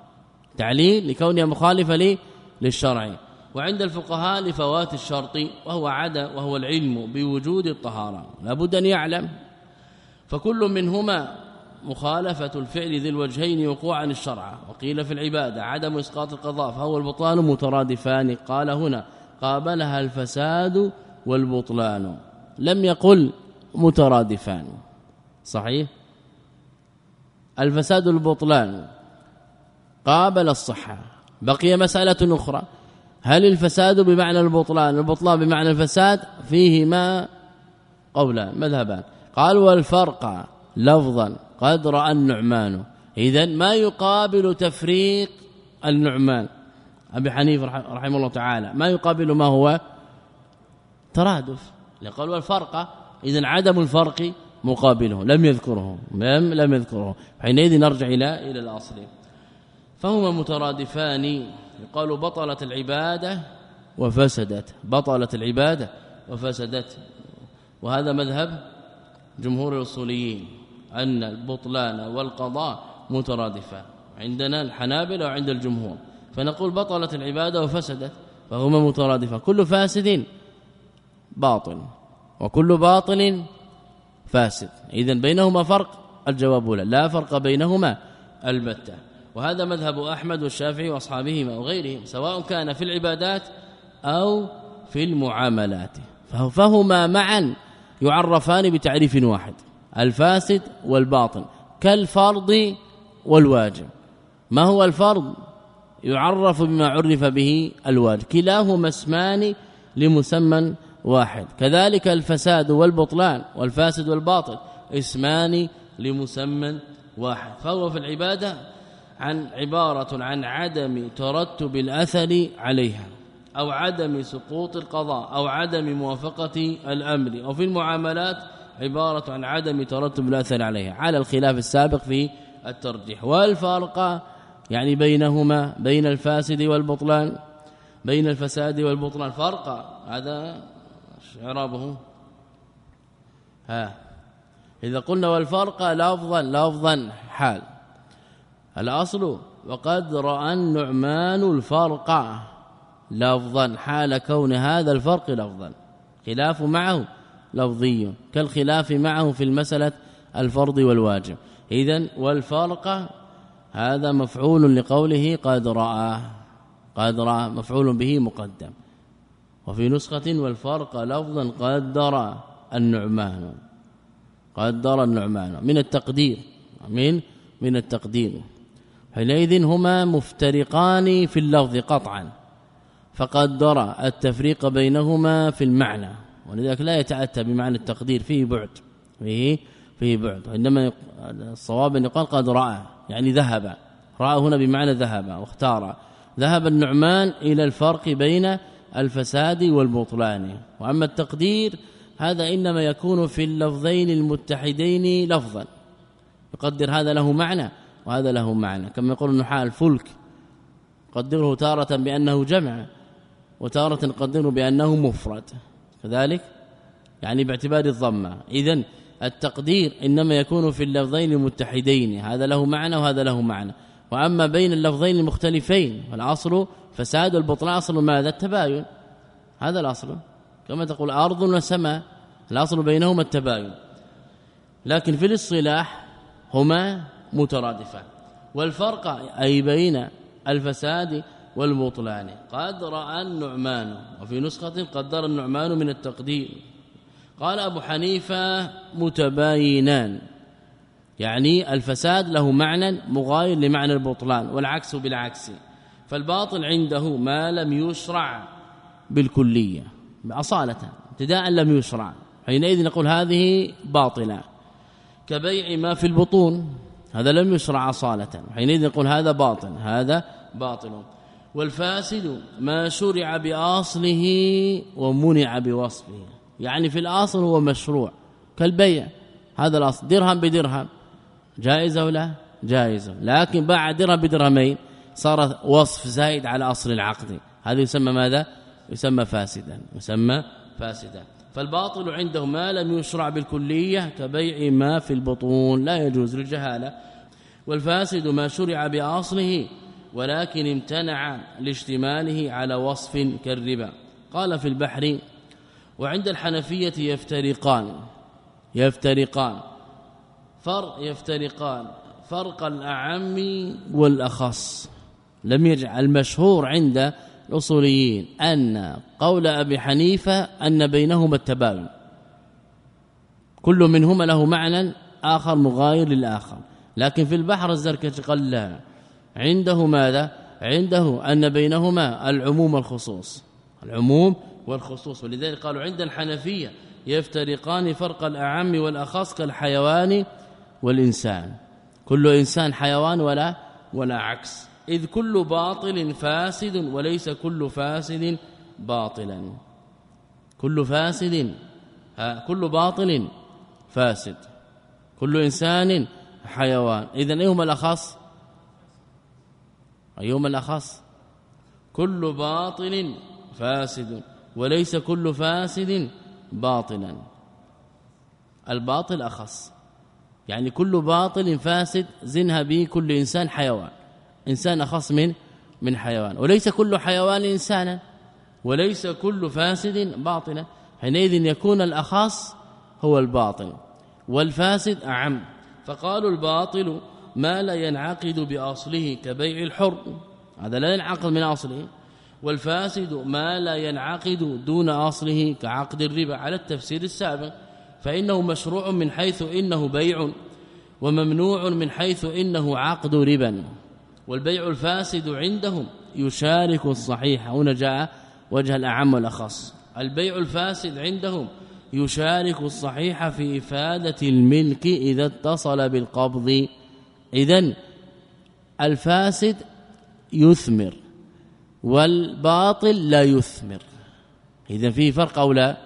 تعليل لكونها مخالفة لي للشرع. وعند الفقهاء لفوات الشرط وهو عدا وهو العلم بوجود الطهارة. لابد أن يعلم. فكل منهما مخالفة الفعل ذي الوجهين وقوعا الشرع وقيل في العبادة عدم إسقاط القضاء فهو البطلان مترادفان. قال هنا قابلها الفساد والبطلان. لم يقل مترادفان. صحيح؟ الفساد والبطلان. قابل الصحة. بقي مسألة أخرى. هل الفساد بمعنى البطلان؟ البطلان بمعنى الفساد فيهما قولان مذهبان. قال والفرق لفظا قد رأى النعمان. اذا ما يقابل تفريق النعمان؟ أبي حنيفة رحمه الله تعالى. ما يقابل ما هو ترادف. لقال والفرق اذا عدم الفرق مقابله. لم يذكره لم لم يذكره حينئذ نرجع إلى إلى الأصل. فهما مترادفان. يقال بطلت العبادة وفسدت. بطلت العبادة وفسدت. وهذا مذهب جمهور الأصوليين أن البطلان والقضاء مترادفان. عندنا الحنابلة وعند الجمهور. فنقول بطلت العبادة وفسدت فهما مترادفان. كل فاسد باطل وكل باطل فاسد. اذا بينهما فرق الجواب لا. لا فرق بينهما البتة. وهذا مذهب أحمد والشافعي وأصحابهما وغيرهم سواء كان في العبادات أو في المعاملات. فهما معا يعرفان بتعريف واحد الفاسد والباطن كالفرض والواجب. ما هو الفرض؟ يعرف بما عرف به الواجب. كلاهما اسمان لمسمى واحد. كذلك الفساد والبطلان والفاسد والباطل اسمان لمسمى واحد. فهو في العبادة عن عبارة عن عدم ترتب الأثر عليها أو عدم سقوط القضاء أو عدم موافقة الأمر. أو في المعاملات عبارة عن عدم ترتب الأثر عليها. على الخلاف السابق في الترجيح. والفرق يعني بينهما بين الفاسد والبطلان بين الفساد والبطلان. فرق هذا اعرابه ها إذا قلنا والفرق لفظا لفظا حال. الأصل وقد رأى النعمان الفرق لفظا حال كون هذا الفرق لفظا. خلاف معه لفظي كالخلاف معه في المسألة الفرض والواجب. اذا والفرق هذا مفعول لقوله قد رأى قد رأى مفعول به مقدم. وفي نسخة والفرق لفظا قدر النعمان قدر النعمان من التقدير من من التقدير. حينئذ هما مفترقان في اللفظ قطعا فقدر التفريق بينهما في المعنى ولذلك لا يتعتى بمعنى التقدير فيه بعد فيه فيه بعد. وانما الصواب أن يقال قد رأى يعني ذهب رأى هنا بمعنى ذهب واختار. ذهب النعمان إلى الفرق بين الفساد والبطلان. وأما التقدير هذا إنما يكون في اللفظين المتحدين لفظا يقدر هذا له معنى وهذا له معنى. كما يقول النحاة الفلك. قدره تارة بأنه جمع وتارة قدره بأنه مفرد. كذلك؟ يعني باعتبار الضمة. اذا التقدير إنما يكون في اللفظين المتحدين هذا له معنى وهذا له معنى. وأما بين اللفظين المختلفين فالاصل فساد البطلان أصل ماذا؟ التباين. هذا الأصل. كما تقول أرض وسماء الأصل بينهما التباين. لكن في الاصطلاح هما مترادفان والفرق أي بين الفساد والبطلان. قد راى النعمان وفي نسخة قدر النعمان من التقدير قال أبو حنيفة متباينان. يعني الفساد له معنى مغاير لمعنى البطلان والعكس بالعكس. فالباطل عنده ما لم يشرع بالكلية أصالة ابتداء لم يشرع. حينئذ نقول هذه باطلة. كبيع ما في البطون. هذا لم يشرع أصالة. حينئذ نقول هذا باطل هذا باطل. والفاسد ما شرع بأصله ومنع بوصفه. يعني في الأصل هو مشروع كالبيع. هذا الأصل درهم بدرهم. جائز أو لا جائز لكن باع درهم بدرهمين صار وصف زائد على أصل العقد. هذا يسمى ماذا؟ يسمى فاسدا يسمى فاسدا. فالباطل عنده ما لم يشرع بالكلية كبيع ما في البطون لا يجوز للجهالة. والفاسد ما شرع بأصله ولكن امتنع لاشتماله على وصف كالربا. قال في البحر وعند الحنفية يفترقان يفترقان فرق يفترقان فرق الأعم والأخص. لم يجعل المشهور عند الأصوليين أن قول أبي حنيفة أن بينهما التباين. كل منهما له معنى آخر مغاير للآخر. لكن في البحر الزركشي قال لا عنده ماذا؟ عنده أن بينهما العموم والخصوص. العموم والخصوص. ولذلك قالوا عند الحنفية يفترقان فرق الأعم والأخص كالحيوان والإنسان. كل إنسان حيوان ولا ولا عكس. إذ كل باطل فاسد وليس كل فاسد باطلا. كل فاسد ها كل باطل فاسد. كل إنسان حيوان. إذا أيهما الأخص؟ أيهما الأخص؟ كل باطل فاسد وليس كل فاسد باطلا. الباطل أخص. يعني كل باطل فاسد زنها به كل إنسان حيوان. إنسان أخص من من حيوان. وليس كل حيوان إنسانا. وليس كل فاسد باطلا حينئذ يكون الأخص هو الباطل والفاسد أعم. فقالوا الباطل ما لا ينعقد بأصله كبيع الحر. هذا لا ينعقد من أصله. والفاسد ما لا ينعقد دون أصله كعقد الربا. على التفسير السابق. فإنه مشروع من حيث إنه بيع. وممنوع من حيث إنه عقد ربا. والبيع الفاسد عندهم يشارك الصحيح. هنا جاء وجه الأعم والأخص. البيع الفاسد عندهم يشارك الصحيح في إفادة الملك إذا اتصل بالقبض. إذا الفاسد يثمر والباطل لا يثمر. إذا فيه فرق أو لا؟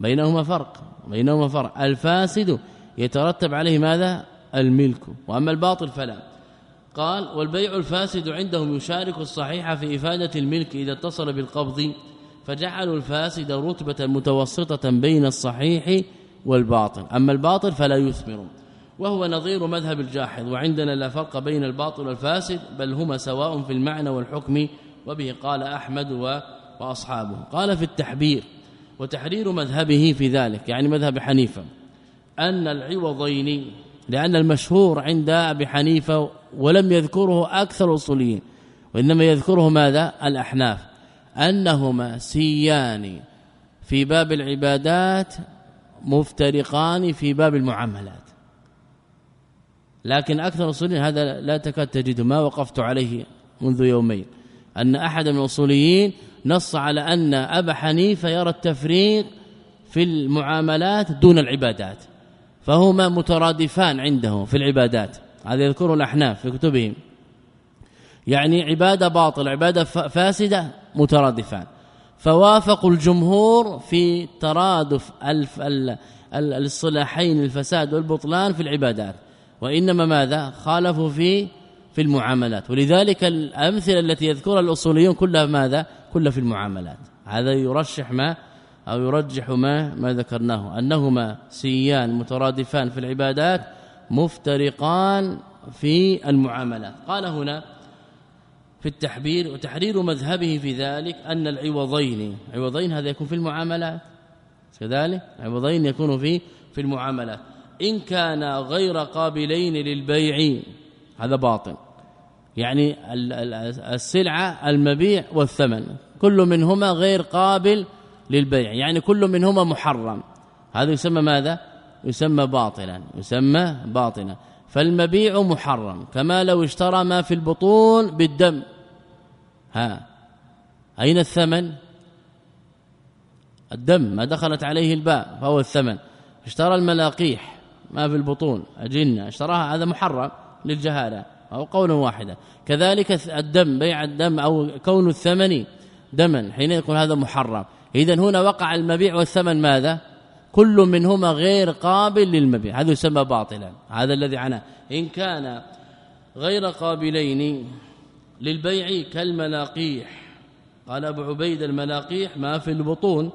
بينهما فرق بينهما فرق. الفاسد يترتب عليه ماذا؟ الملك. وأما الباطل فلا. قال والبيع الفاسد عندهم يشارك الصحيح في إفادة الملك إذا اتصل بالقبض فجعلوا الفاسد رتبة متوسطة بين الصحيح والباطل. أما الباطل فلا يثمر وهو نظير مذهب الجاحظ وعندنا لا فرق بين الباطل والفاسد بل هما سواء في المعنى والحكم وبه قال أحمد وأصحابه. قال في التحبير وتحرير مذهبه في ذلك يعني مذهب حنيفة أن العوضين لأن المشهور عند أبي حنيفة ولم يذكره أكثر الأصوليين وإنما يذكره ماذا؟ الأحناف. أنهما سيان في باب العبادات مفترقان في باب المعاملات. لكن أكثر الأصوليين هذا لا تكاد تجد ما وقفت عليه منذ يومين. أن أحد من الأصوليين نص على أن أبا حنيفة يرى التفريق في المعاملات دون العبادات. فهما مترادفان عنده في العبادات. هذا يذكره الأحناف في كتبهم. يعني عبادة باطل عبادة فاسدة مترادفان. فوافقوا الجمهور في ترادف الف الصلاحين الفساد والبطلان في العبادات. وإنما ماذا؟ خالفوا في في المعاملات. ولذلك الأمثلة التي يذكرها الأصوليون كلها ماذا؟ كلها في المعاملات. هذا يرشح ما أو يرجح ما ما ذكرناه. أنهما سيان مترادفان في العبادات مفترقان في المعاملات. قال هنا في التحبير وتحرير مذهبه في ذلك أن العوضين عوضين هذا يكون في المعاملات كذلك عوضين يكون في في المعاملات. إن كان غير قابلين للبيع هذا باطل. يعني السلعة المبيع والثمن كل منهما غير قابل للبيع. يعني كل منهما محرم. هذا يسمى ماذا؟ يسمى باطلا. يسمى باطلا. فالمبيع محرم. كما لو اشترى ما في البطون بالدم. ها. أين الثمن؟ الدم. ما دخلت عليه الباء فهو الثمن. اشترى الملاقيح ما في البطون أجنة. اشتراها هذا محرم للجهالة. أو قول واحدا. كذلك الدم بيع الدم أو كون الثمن دما حين يقول هذا محرم. اذا هنا وقع المبيع والثمن ماذا؟ كل منهما غير قابل للمبيع. هذا يسمى باطلا. هذا الذي عناه إن كان غير قابلين للبيع كالملاقيح. قال أبو عبيد الملاقيح ما في البطون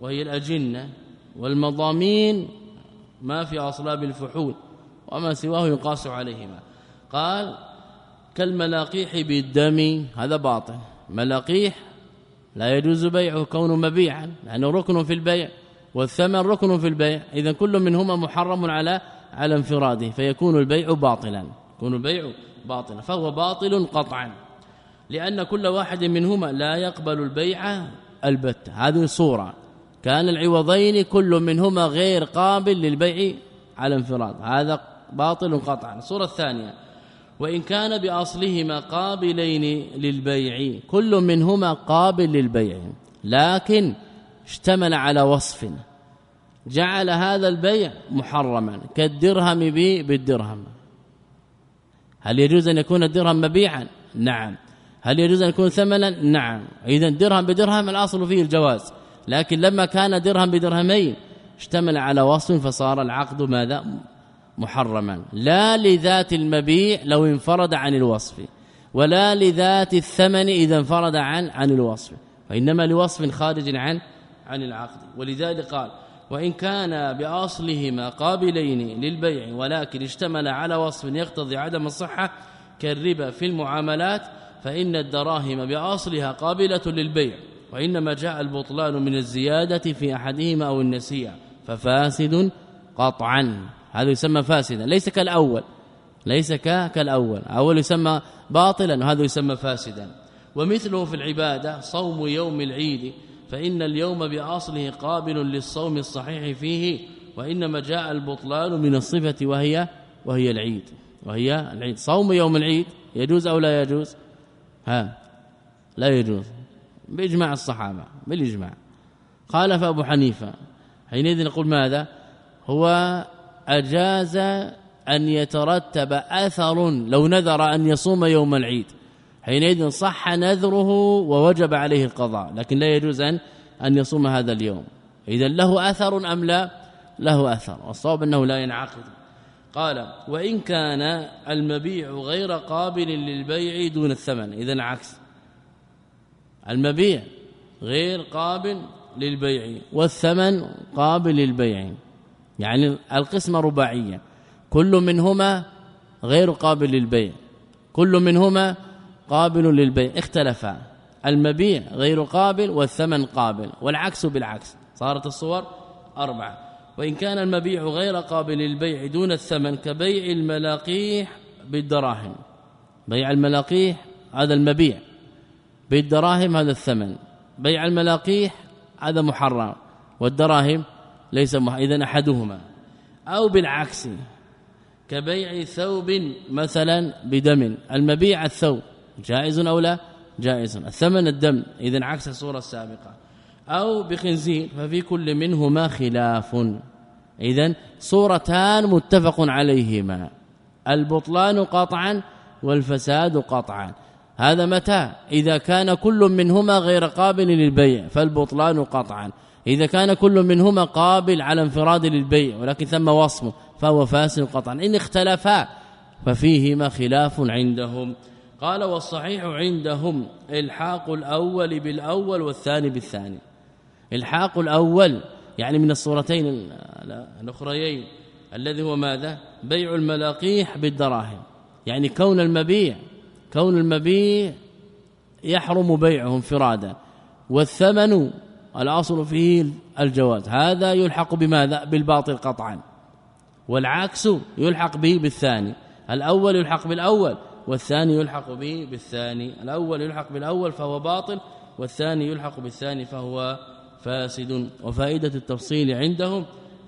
وهي الأجنة والمضامين ما في أصلاب الفحول وما سواه يقاس عليهما. قال كالملاقيح بالدم. هذا باطل. ملاقيح لا يجوز بيعه كونه مبيعا لأنه ركن في البيع والثمن ركن في البيع. إذا كل منهما محرم على على انفراده فيكون البيع باطلا. يكون البيع باطلا فهو باطل قطعا. لأن كل واحد منهما لا يقبل البيع البتة هذه صورة. كان العوضين كل منهما غير قابل للبيع على انفراد هذا باطل قطعا. الصورة الثانية. وإن كان بأصلهما قابلين للبيع كل منهما قابل للبيع لكن اشتمل على وصف. جعل هذا البيع محرما كالدرهم بالدرهم. هل يجوز أن يكون الدرهم مبيعا؟ نعم. هل يجوز أن يكون ثمنا؟ نعم. اذا درهم بدرهم الأصل فيه الجواز لكن لما كان درهم بدرهمين اشتمل على وصف فصار العقد ماذا؟ محرما. لا لذات المبيع لو انفرد عن الوصف ولا لذات الثمن إذا انفرد عن عن الوصف وانما لوصف خارج عن عن العقد. ولذلك قال وإن كان بأصلهما قابلين للبيع ولكن اشتمل على وصف يقتضي عدم الصحة كالربا في المعاملات فإن الدراهم بأصلها قابلة للبيع وإنما جاء البطلان من الزيادة في أحدهما أو النسيئة ففاسد قطعا. هذا يسمى فاسدا ليس كالأول ليس كالأول أول يسمى باطلا وهذا يسمى فاسدا. ومثله في العبادة صوم يوم العيد فإن اليوم بأصله قابل للصوم الصحيح فيه وإنما جاء البطلان من الصفة وهي وهي العيد وهي العيد. صوم يوم العيد يجوز أو لا يجوز؟ ها لا يجوز. بإجماع الصحابة بالإجماع. خالف ابو حنيفة حينئذ نقول ماذا؟ هو أجاز أن يترتب أثر لو نذر أن يصوم يوم العيد. حينئذ صح نذره ووجب عليه القضاء لكن لا يجوز ان أن يصوم هذا اليوم. اذا له أثر أم لا؟ له أثر والصواب أنه لا ينعقد. قال وإن كان المبيع غير قابل للبيع دون الثمن اذا عكس. المبيع غير قابل للبيع والثمن قابل للبيع. يعني القسمه رباعيه كل منهما غير قابل للبيع. كل منهما قابل للبيع. اختلفا. المبيع غير قابل والثمن قابل. والعكس بالعكس. صارت الصور أربعة. وإن كان المبيع غير قابل للبيع دون الثمن كبيع الملاقيح بالدراهم. بيع الملاقيح هذا المبيع. بالدراهم هذا الثمن. بيع الملاقيح هذا محرم. والدراهم ليس. اذا أحدهما. أو بالعكس كبيع ثوب مثلا بدم. المبيع الثوب جائز أو لا؟ جائز. الثمن الدم اذا عكس الصورة السابقة. أو بخنزير ففي كل منهما خلاف. اذا صورتان متفق عليهما. البطلان قطعا والفساد قطعا. هذا متى؟ إذا كان كل منهما غير قابل للبيع فالبطلان قطعا. إذا كان كل منهما قابل على انفراد للبيع ولكن ثم وصمه فهو فاسد قطعا. إن اختلفا ففيهما خلاف عندهم. قال والصحيح عندهم إلحاق الأول بالأول والثاني بالثاني. إلحاق الأول يعني من الصورتين الأخريين الذي هو ماذا؟ بيع الملاقيح بالدراهم. يعني كون المبيع كون المبيع يحرم بيعه انفرادا. والثمن الأصل فيه الجواز. هذا يلحق بماذا؟ بالباطل قطعا. والعكس يلحق به بالثاني. الأول يلحق بالأول والثاني يلحق به بالثاني. الأول يلحق بالأول فهو باطل والثاني يلحق بالثاني فهو فاسد. وفائدة التفصيل عندهم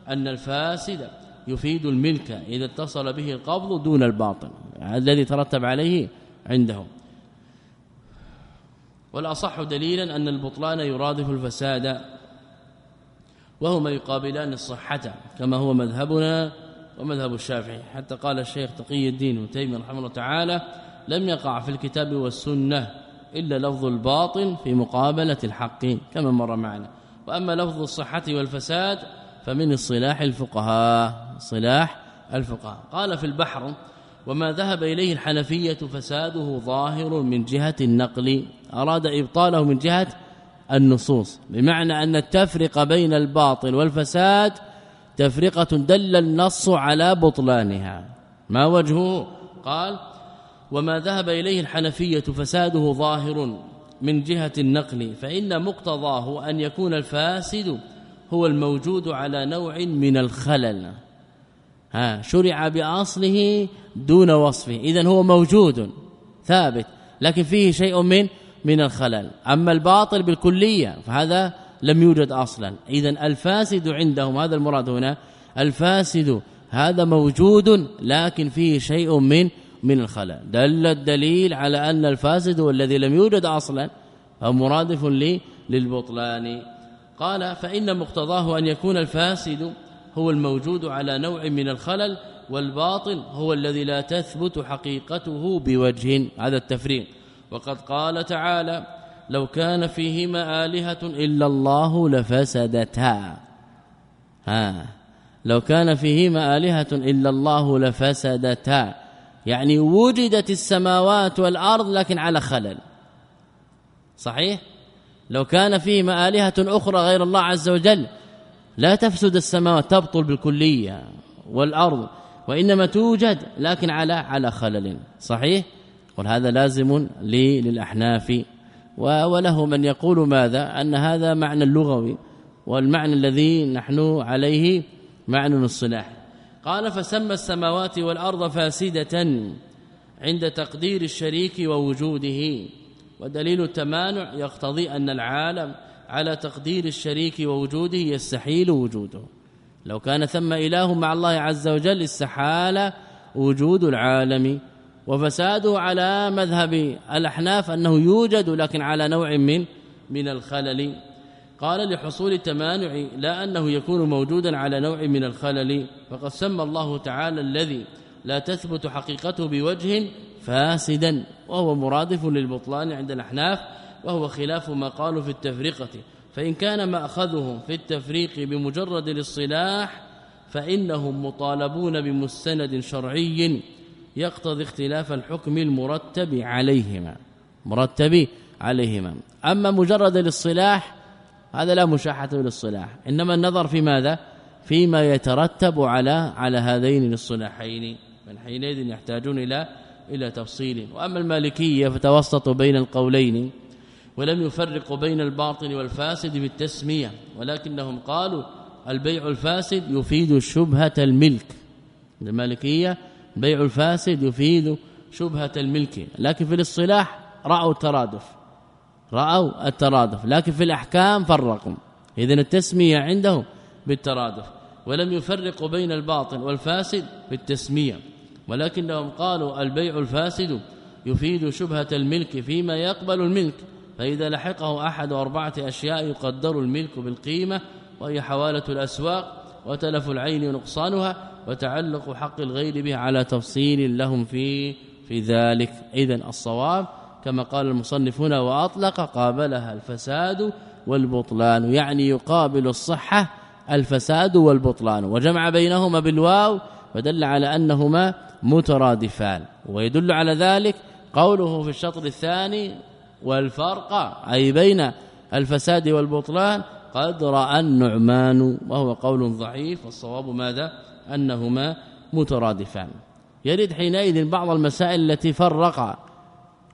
أن الفاسد يفيد الملك إذا اتصل به القبض دون الباطن الذي ترتب عليه عندهم. والاصح دليلا أن البطلان يرادف الفساد وهما يقابلان الصحة كما هو مذهبنا ومذهب الشافعي. حتى قال الشيخ تقي الدين ابن تيمية رحمه الله تعالى لم يقع في الكتاب والسنة إلا لفظ الباطل في مقابلة الحق كما مر معنا. وأما لفظ الصحة والفساد فمن الصلاح الفقهاء صلاح الفقهاء. قال في البحر وما ذهب إليه الحنفية فساده ظاهر من جهة النقل أراد إبطاله من جهة النصوص بمعنى أن التفرق بين الباطل والفساد تفرقة دل النص على بطلانها. ما وجهه؟ قال وما ذهب إليه الحنفية فساده ظاهر من جهة النقل فإن مقتضاه أن يكون الفاسد هو الموجود على نوع من الخلل. ها شرع بأصله دون وصفه. اذا هو موجود ثابت لكن فيه شيء من من الخلل. أما الباطل بالكلية فهذا لم يوجد أصلا. اذا الفاسد عندهم هذا المراد هنا الفاسد هذا موجود لكن فيه شيء من من الخلل. دل الدليل على أن الفاسد هو الذي لم يوجد أصلا فهو مرادف للبطلان. قال فإن مقتضاه أن يكون الفاسد هو الموجود على نوع من الخلل والباطل هو الذي لا تثبت حقيقته بوجه. هذا التفريق. وقد قال تعالى لو كان فيهما آلهة إلا الله لفسدتا. ها. لو كان فيهما آلهة إلا الله لفسدتا. يعني وجدت السماوات والأرض لكن على خلل. صحيح؟ لو كان فيهما آلهة أخرى غير الله عز وجل لا تفسد السماوات تبطل بالكلية والأرض وإنما توجد لكن على على خلل. صحيح؟ وهذا لازم لي للأحناف. وله من يقول ماذا؟ أن هذا معنى اللغوي والمعنى الذي نحن عليه معنى الصلاح. قال فسمى السماوات والأرض فاسدة عند تقدير الشريك ووجوده. ودليل التمانع يقتضي أن العالم على تقدير الشريك ووجوده يستحيل وجوده. لو كان ثم إله مع الله عز وجل استحال وجود العالم. وفساده على مذهب الأحناف أنه يوجد لكن على نوع من من الخلل. قال لحصول التمانع لا أنه يكون موجودا على نوع من الخلل. فقد سمى الله تعالى الذي لا تثبت حقيقته بوجه فاسدا. وهو مرادف للبطلان عند الأحناف وهو خلاف ما قالوا في التفرقة فإن كان مأخذهم في التفريق بمجرد الاصطلاح فإنهم مطالبون بمستند شرعي يقتضي اختلاف الحكم المرتب عليهما. مرتب عليهما. أما مجرد الاصطلاح هذا لا مشاحة للصلاح إنما النظر في ماذا؟ فيما يترتب على على هذين الاصطلاحين. من حينئذ يحتاجون إلى إلى تفصيل. وأما المالكية فتوسطوا بين القولين. ولم يفرقوا بين الباطل والفاسد بالتسميه ولكنهم قالوا البيع الفاسد يفيد شبهة الملك. المالكية بيع الفاسد يفيد شبهة الملك. لكن في الاصطلاح رأوا الترادف. رأوا الترادف. لكن في الأحكام فرقوا. اذا التسمية عندهم بالترادف. ولم يفرقوا بين الباطل والفاسد بالتسميه ولكنهم قالوا البيع الفاسد يفيد شبهة الملك فيما يقبل الملك. فإذا لحقه أحد أربعة أشياء يقدر الملك بالقيمة وهي حوالة الأسواق وتلف العين ونقصانها وتعلق حق الغير به على تفصيل لهم في في ذلك. اذا الصواب كما قال المصنفون وأطلق قابلها الفساد والبطلان يعني يقابل الصحة الفساد والبطلان. وجمع بينهما بالواو فدل على أنهما مترادفان. ويدل على ذلك قوله في الشطر الثاني والفرق أي بين الفساد والبطلان قد رأى النعمان وهو قول ضعيف والصواب ماذا؟ أنهما مترادفان. يرد حينئذ بعض المسائل التي فرق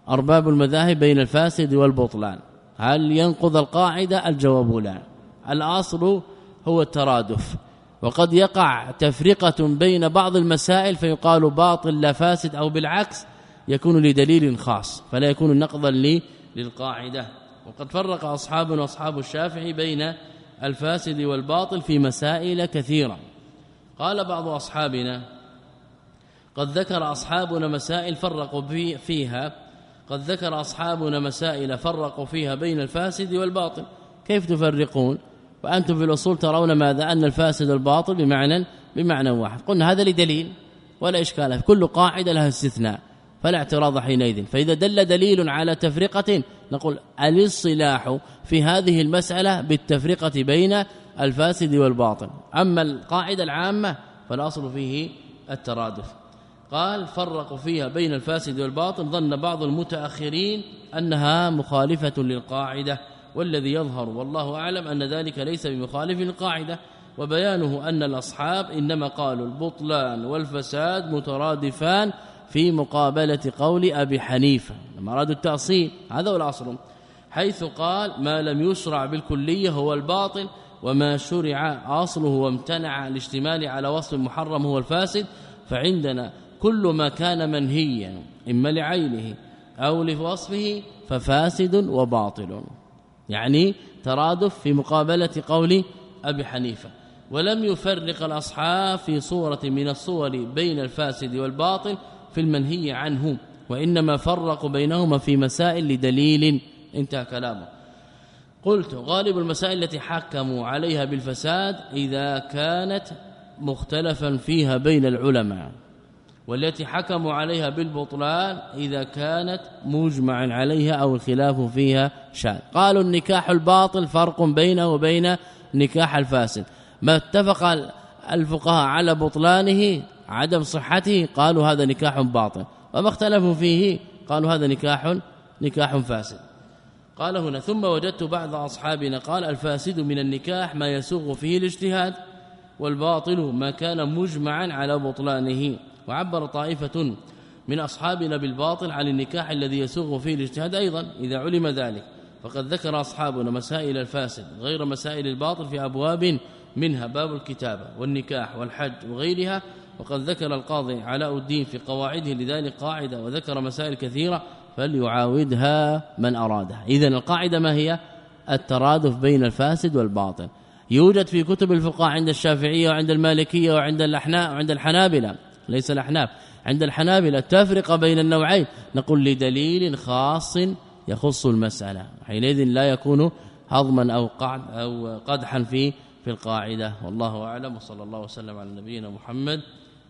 أرباب المذاهب بين الفاسد والبطلان. هل ينقض القاعدة؟ الجواب لا. الأصل هو الترادف. وقد يقع تفرقة بين بعض المسائل فيقال باطل لا فاسد أو بالعكس يكون لدليل خاص فلا يكون نقضا للقاعدة. وقد فرق اصحابنا وأصحاب الشافعي بين الفاسد والباطل في مسائل كثيرة. قال بعض أصحابنا قد ذكر أصحابنا مسائل فرقوا فيها. قد ذكر أصحابنا مسائل فرقوا فيها بين الفاسد والباطل. كيف تفرقون؟ وأنتم في الأصول ترون ماذا؟ أن الفاسد والباطل بمعنى بمعنى واحد. قلنا هذا لدليل ولا إشكال. كل قاعدة لها استثناء. فلا اعتراض حينئذ. فإذا دل دليل على تفرقة نقول الاصطلاح في هذه المسألة بالتفرقة بين الفاسد والباطل. أما القاعدة العامة فالاصل فيه الترادف. قال فرقوا فيها بين الفاسد والباطل. ظن بعض المتأخرين أنها مخالفة للقاعدة والذي يظهر والله أعلم أن ذلك ليس بمخالف للقاعدة. وبيانه أن الأصحاب إنما قالوا البطلان والفساد مترادفان في مقابلة قول أبي حنيفة لما أرادوا التأصيل هذا هو الأصل. حيث قال ما لم يشرع بالكلية هو الباطل وما شرع أصله وامتنع الاشتمال على وصف محرم هو الفاسد فعندنا كل ما كان منهيا إما لعينه أو لوصفه ففاسد وباطل. يعني ترادف في مقابلة قول أبي حنيفة. ولم يفرق الأصحاب في صورة من الصور بين الفاسد والباطل في المنهي عنه وإنما فرقوا بينهما في مسائل لدليل. انتهى كلامه. قلت غالب المسائل التي حكموا عليها بالفساد إذا كانت مختلفا فيها بين العلماء والتي حكموا عليها بالبطلان إذا كانت مجمعا عليها أو الخلاف فيها شاذ. قالوا النكاح الباطل فرق بينه وبين نكاح الفاسد. ما اتفق الفقهاء على بطلانه عدم صحته قالوا هذا نكاح باطل. وما اختلفوا فيه قالوا هذا نكاح نكاح فاسد. قال هنا ثم وجدت بعض أصحابنا قال الفاسد من النكاح ما يسوغ فيه الاجتهاد والباطل ما كان مجمعا على بطلانه. وعبر طائفة من أصحابنا بالباطل عن النكاح الذي يسوغ فيه الاجتهاد أيضا إذا علم ذلك. فقد ذكر أصحابنا مسائل الفاسد غير مسائل الباطل في أبواب منها باب الكتابة والنكاح والحج وغيرها. وقد ذكر القاضي علاء الدين في قواعده لذلك قاعدة وذكر مسائل كثيرة فليعاودها من أرادها اذا القاعدة ما هي؟ الترادف بين الفاسد والباطل. يوجد في كتب الفقهاء عند الشافعية وعند المالكية وعند الاحناف وعند الحنابلة ليس الأحناف عند الحنابلة تفرق بين النوعين. نقول لدليل خاص يخص المسألة. حينئذ لا يكون هضما أو قعد أو قدحا في في القاعدة. والله أعلم. وصلى الله وسلم على نبينا محمد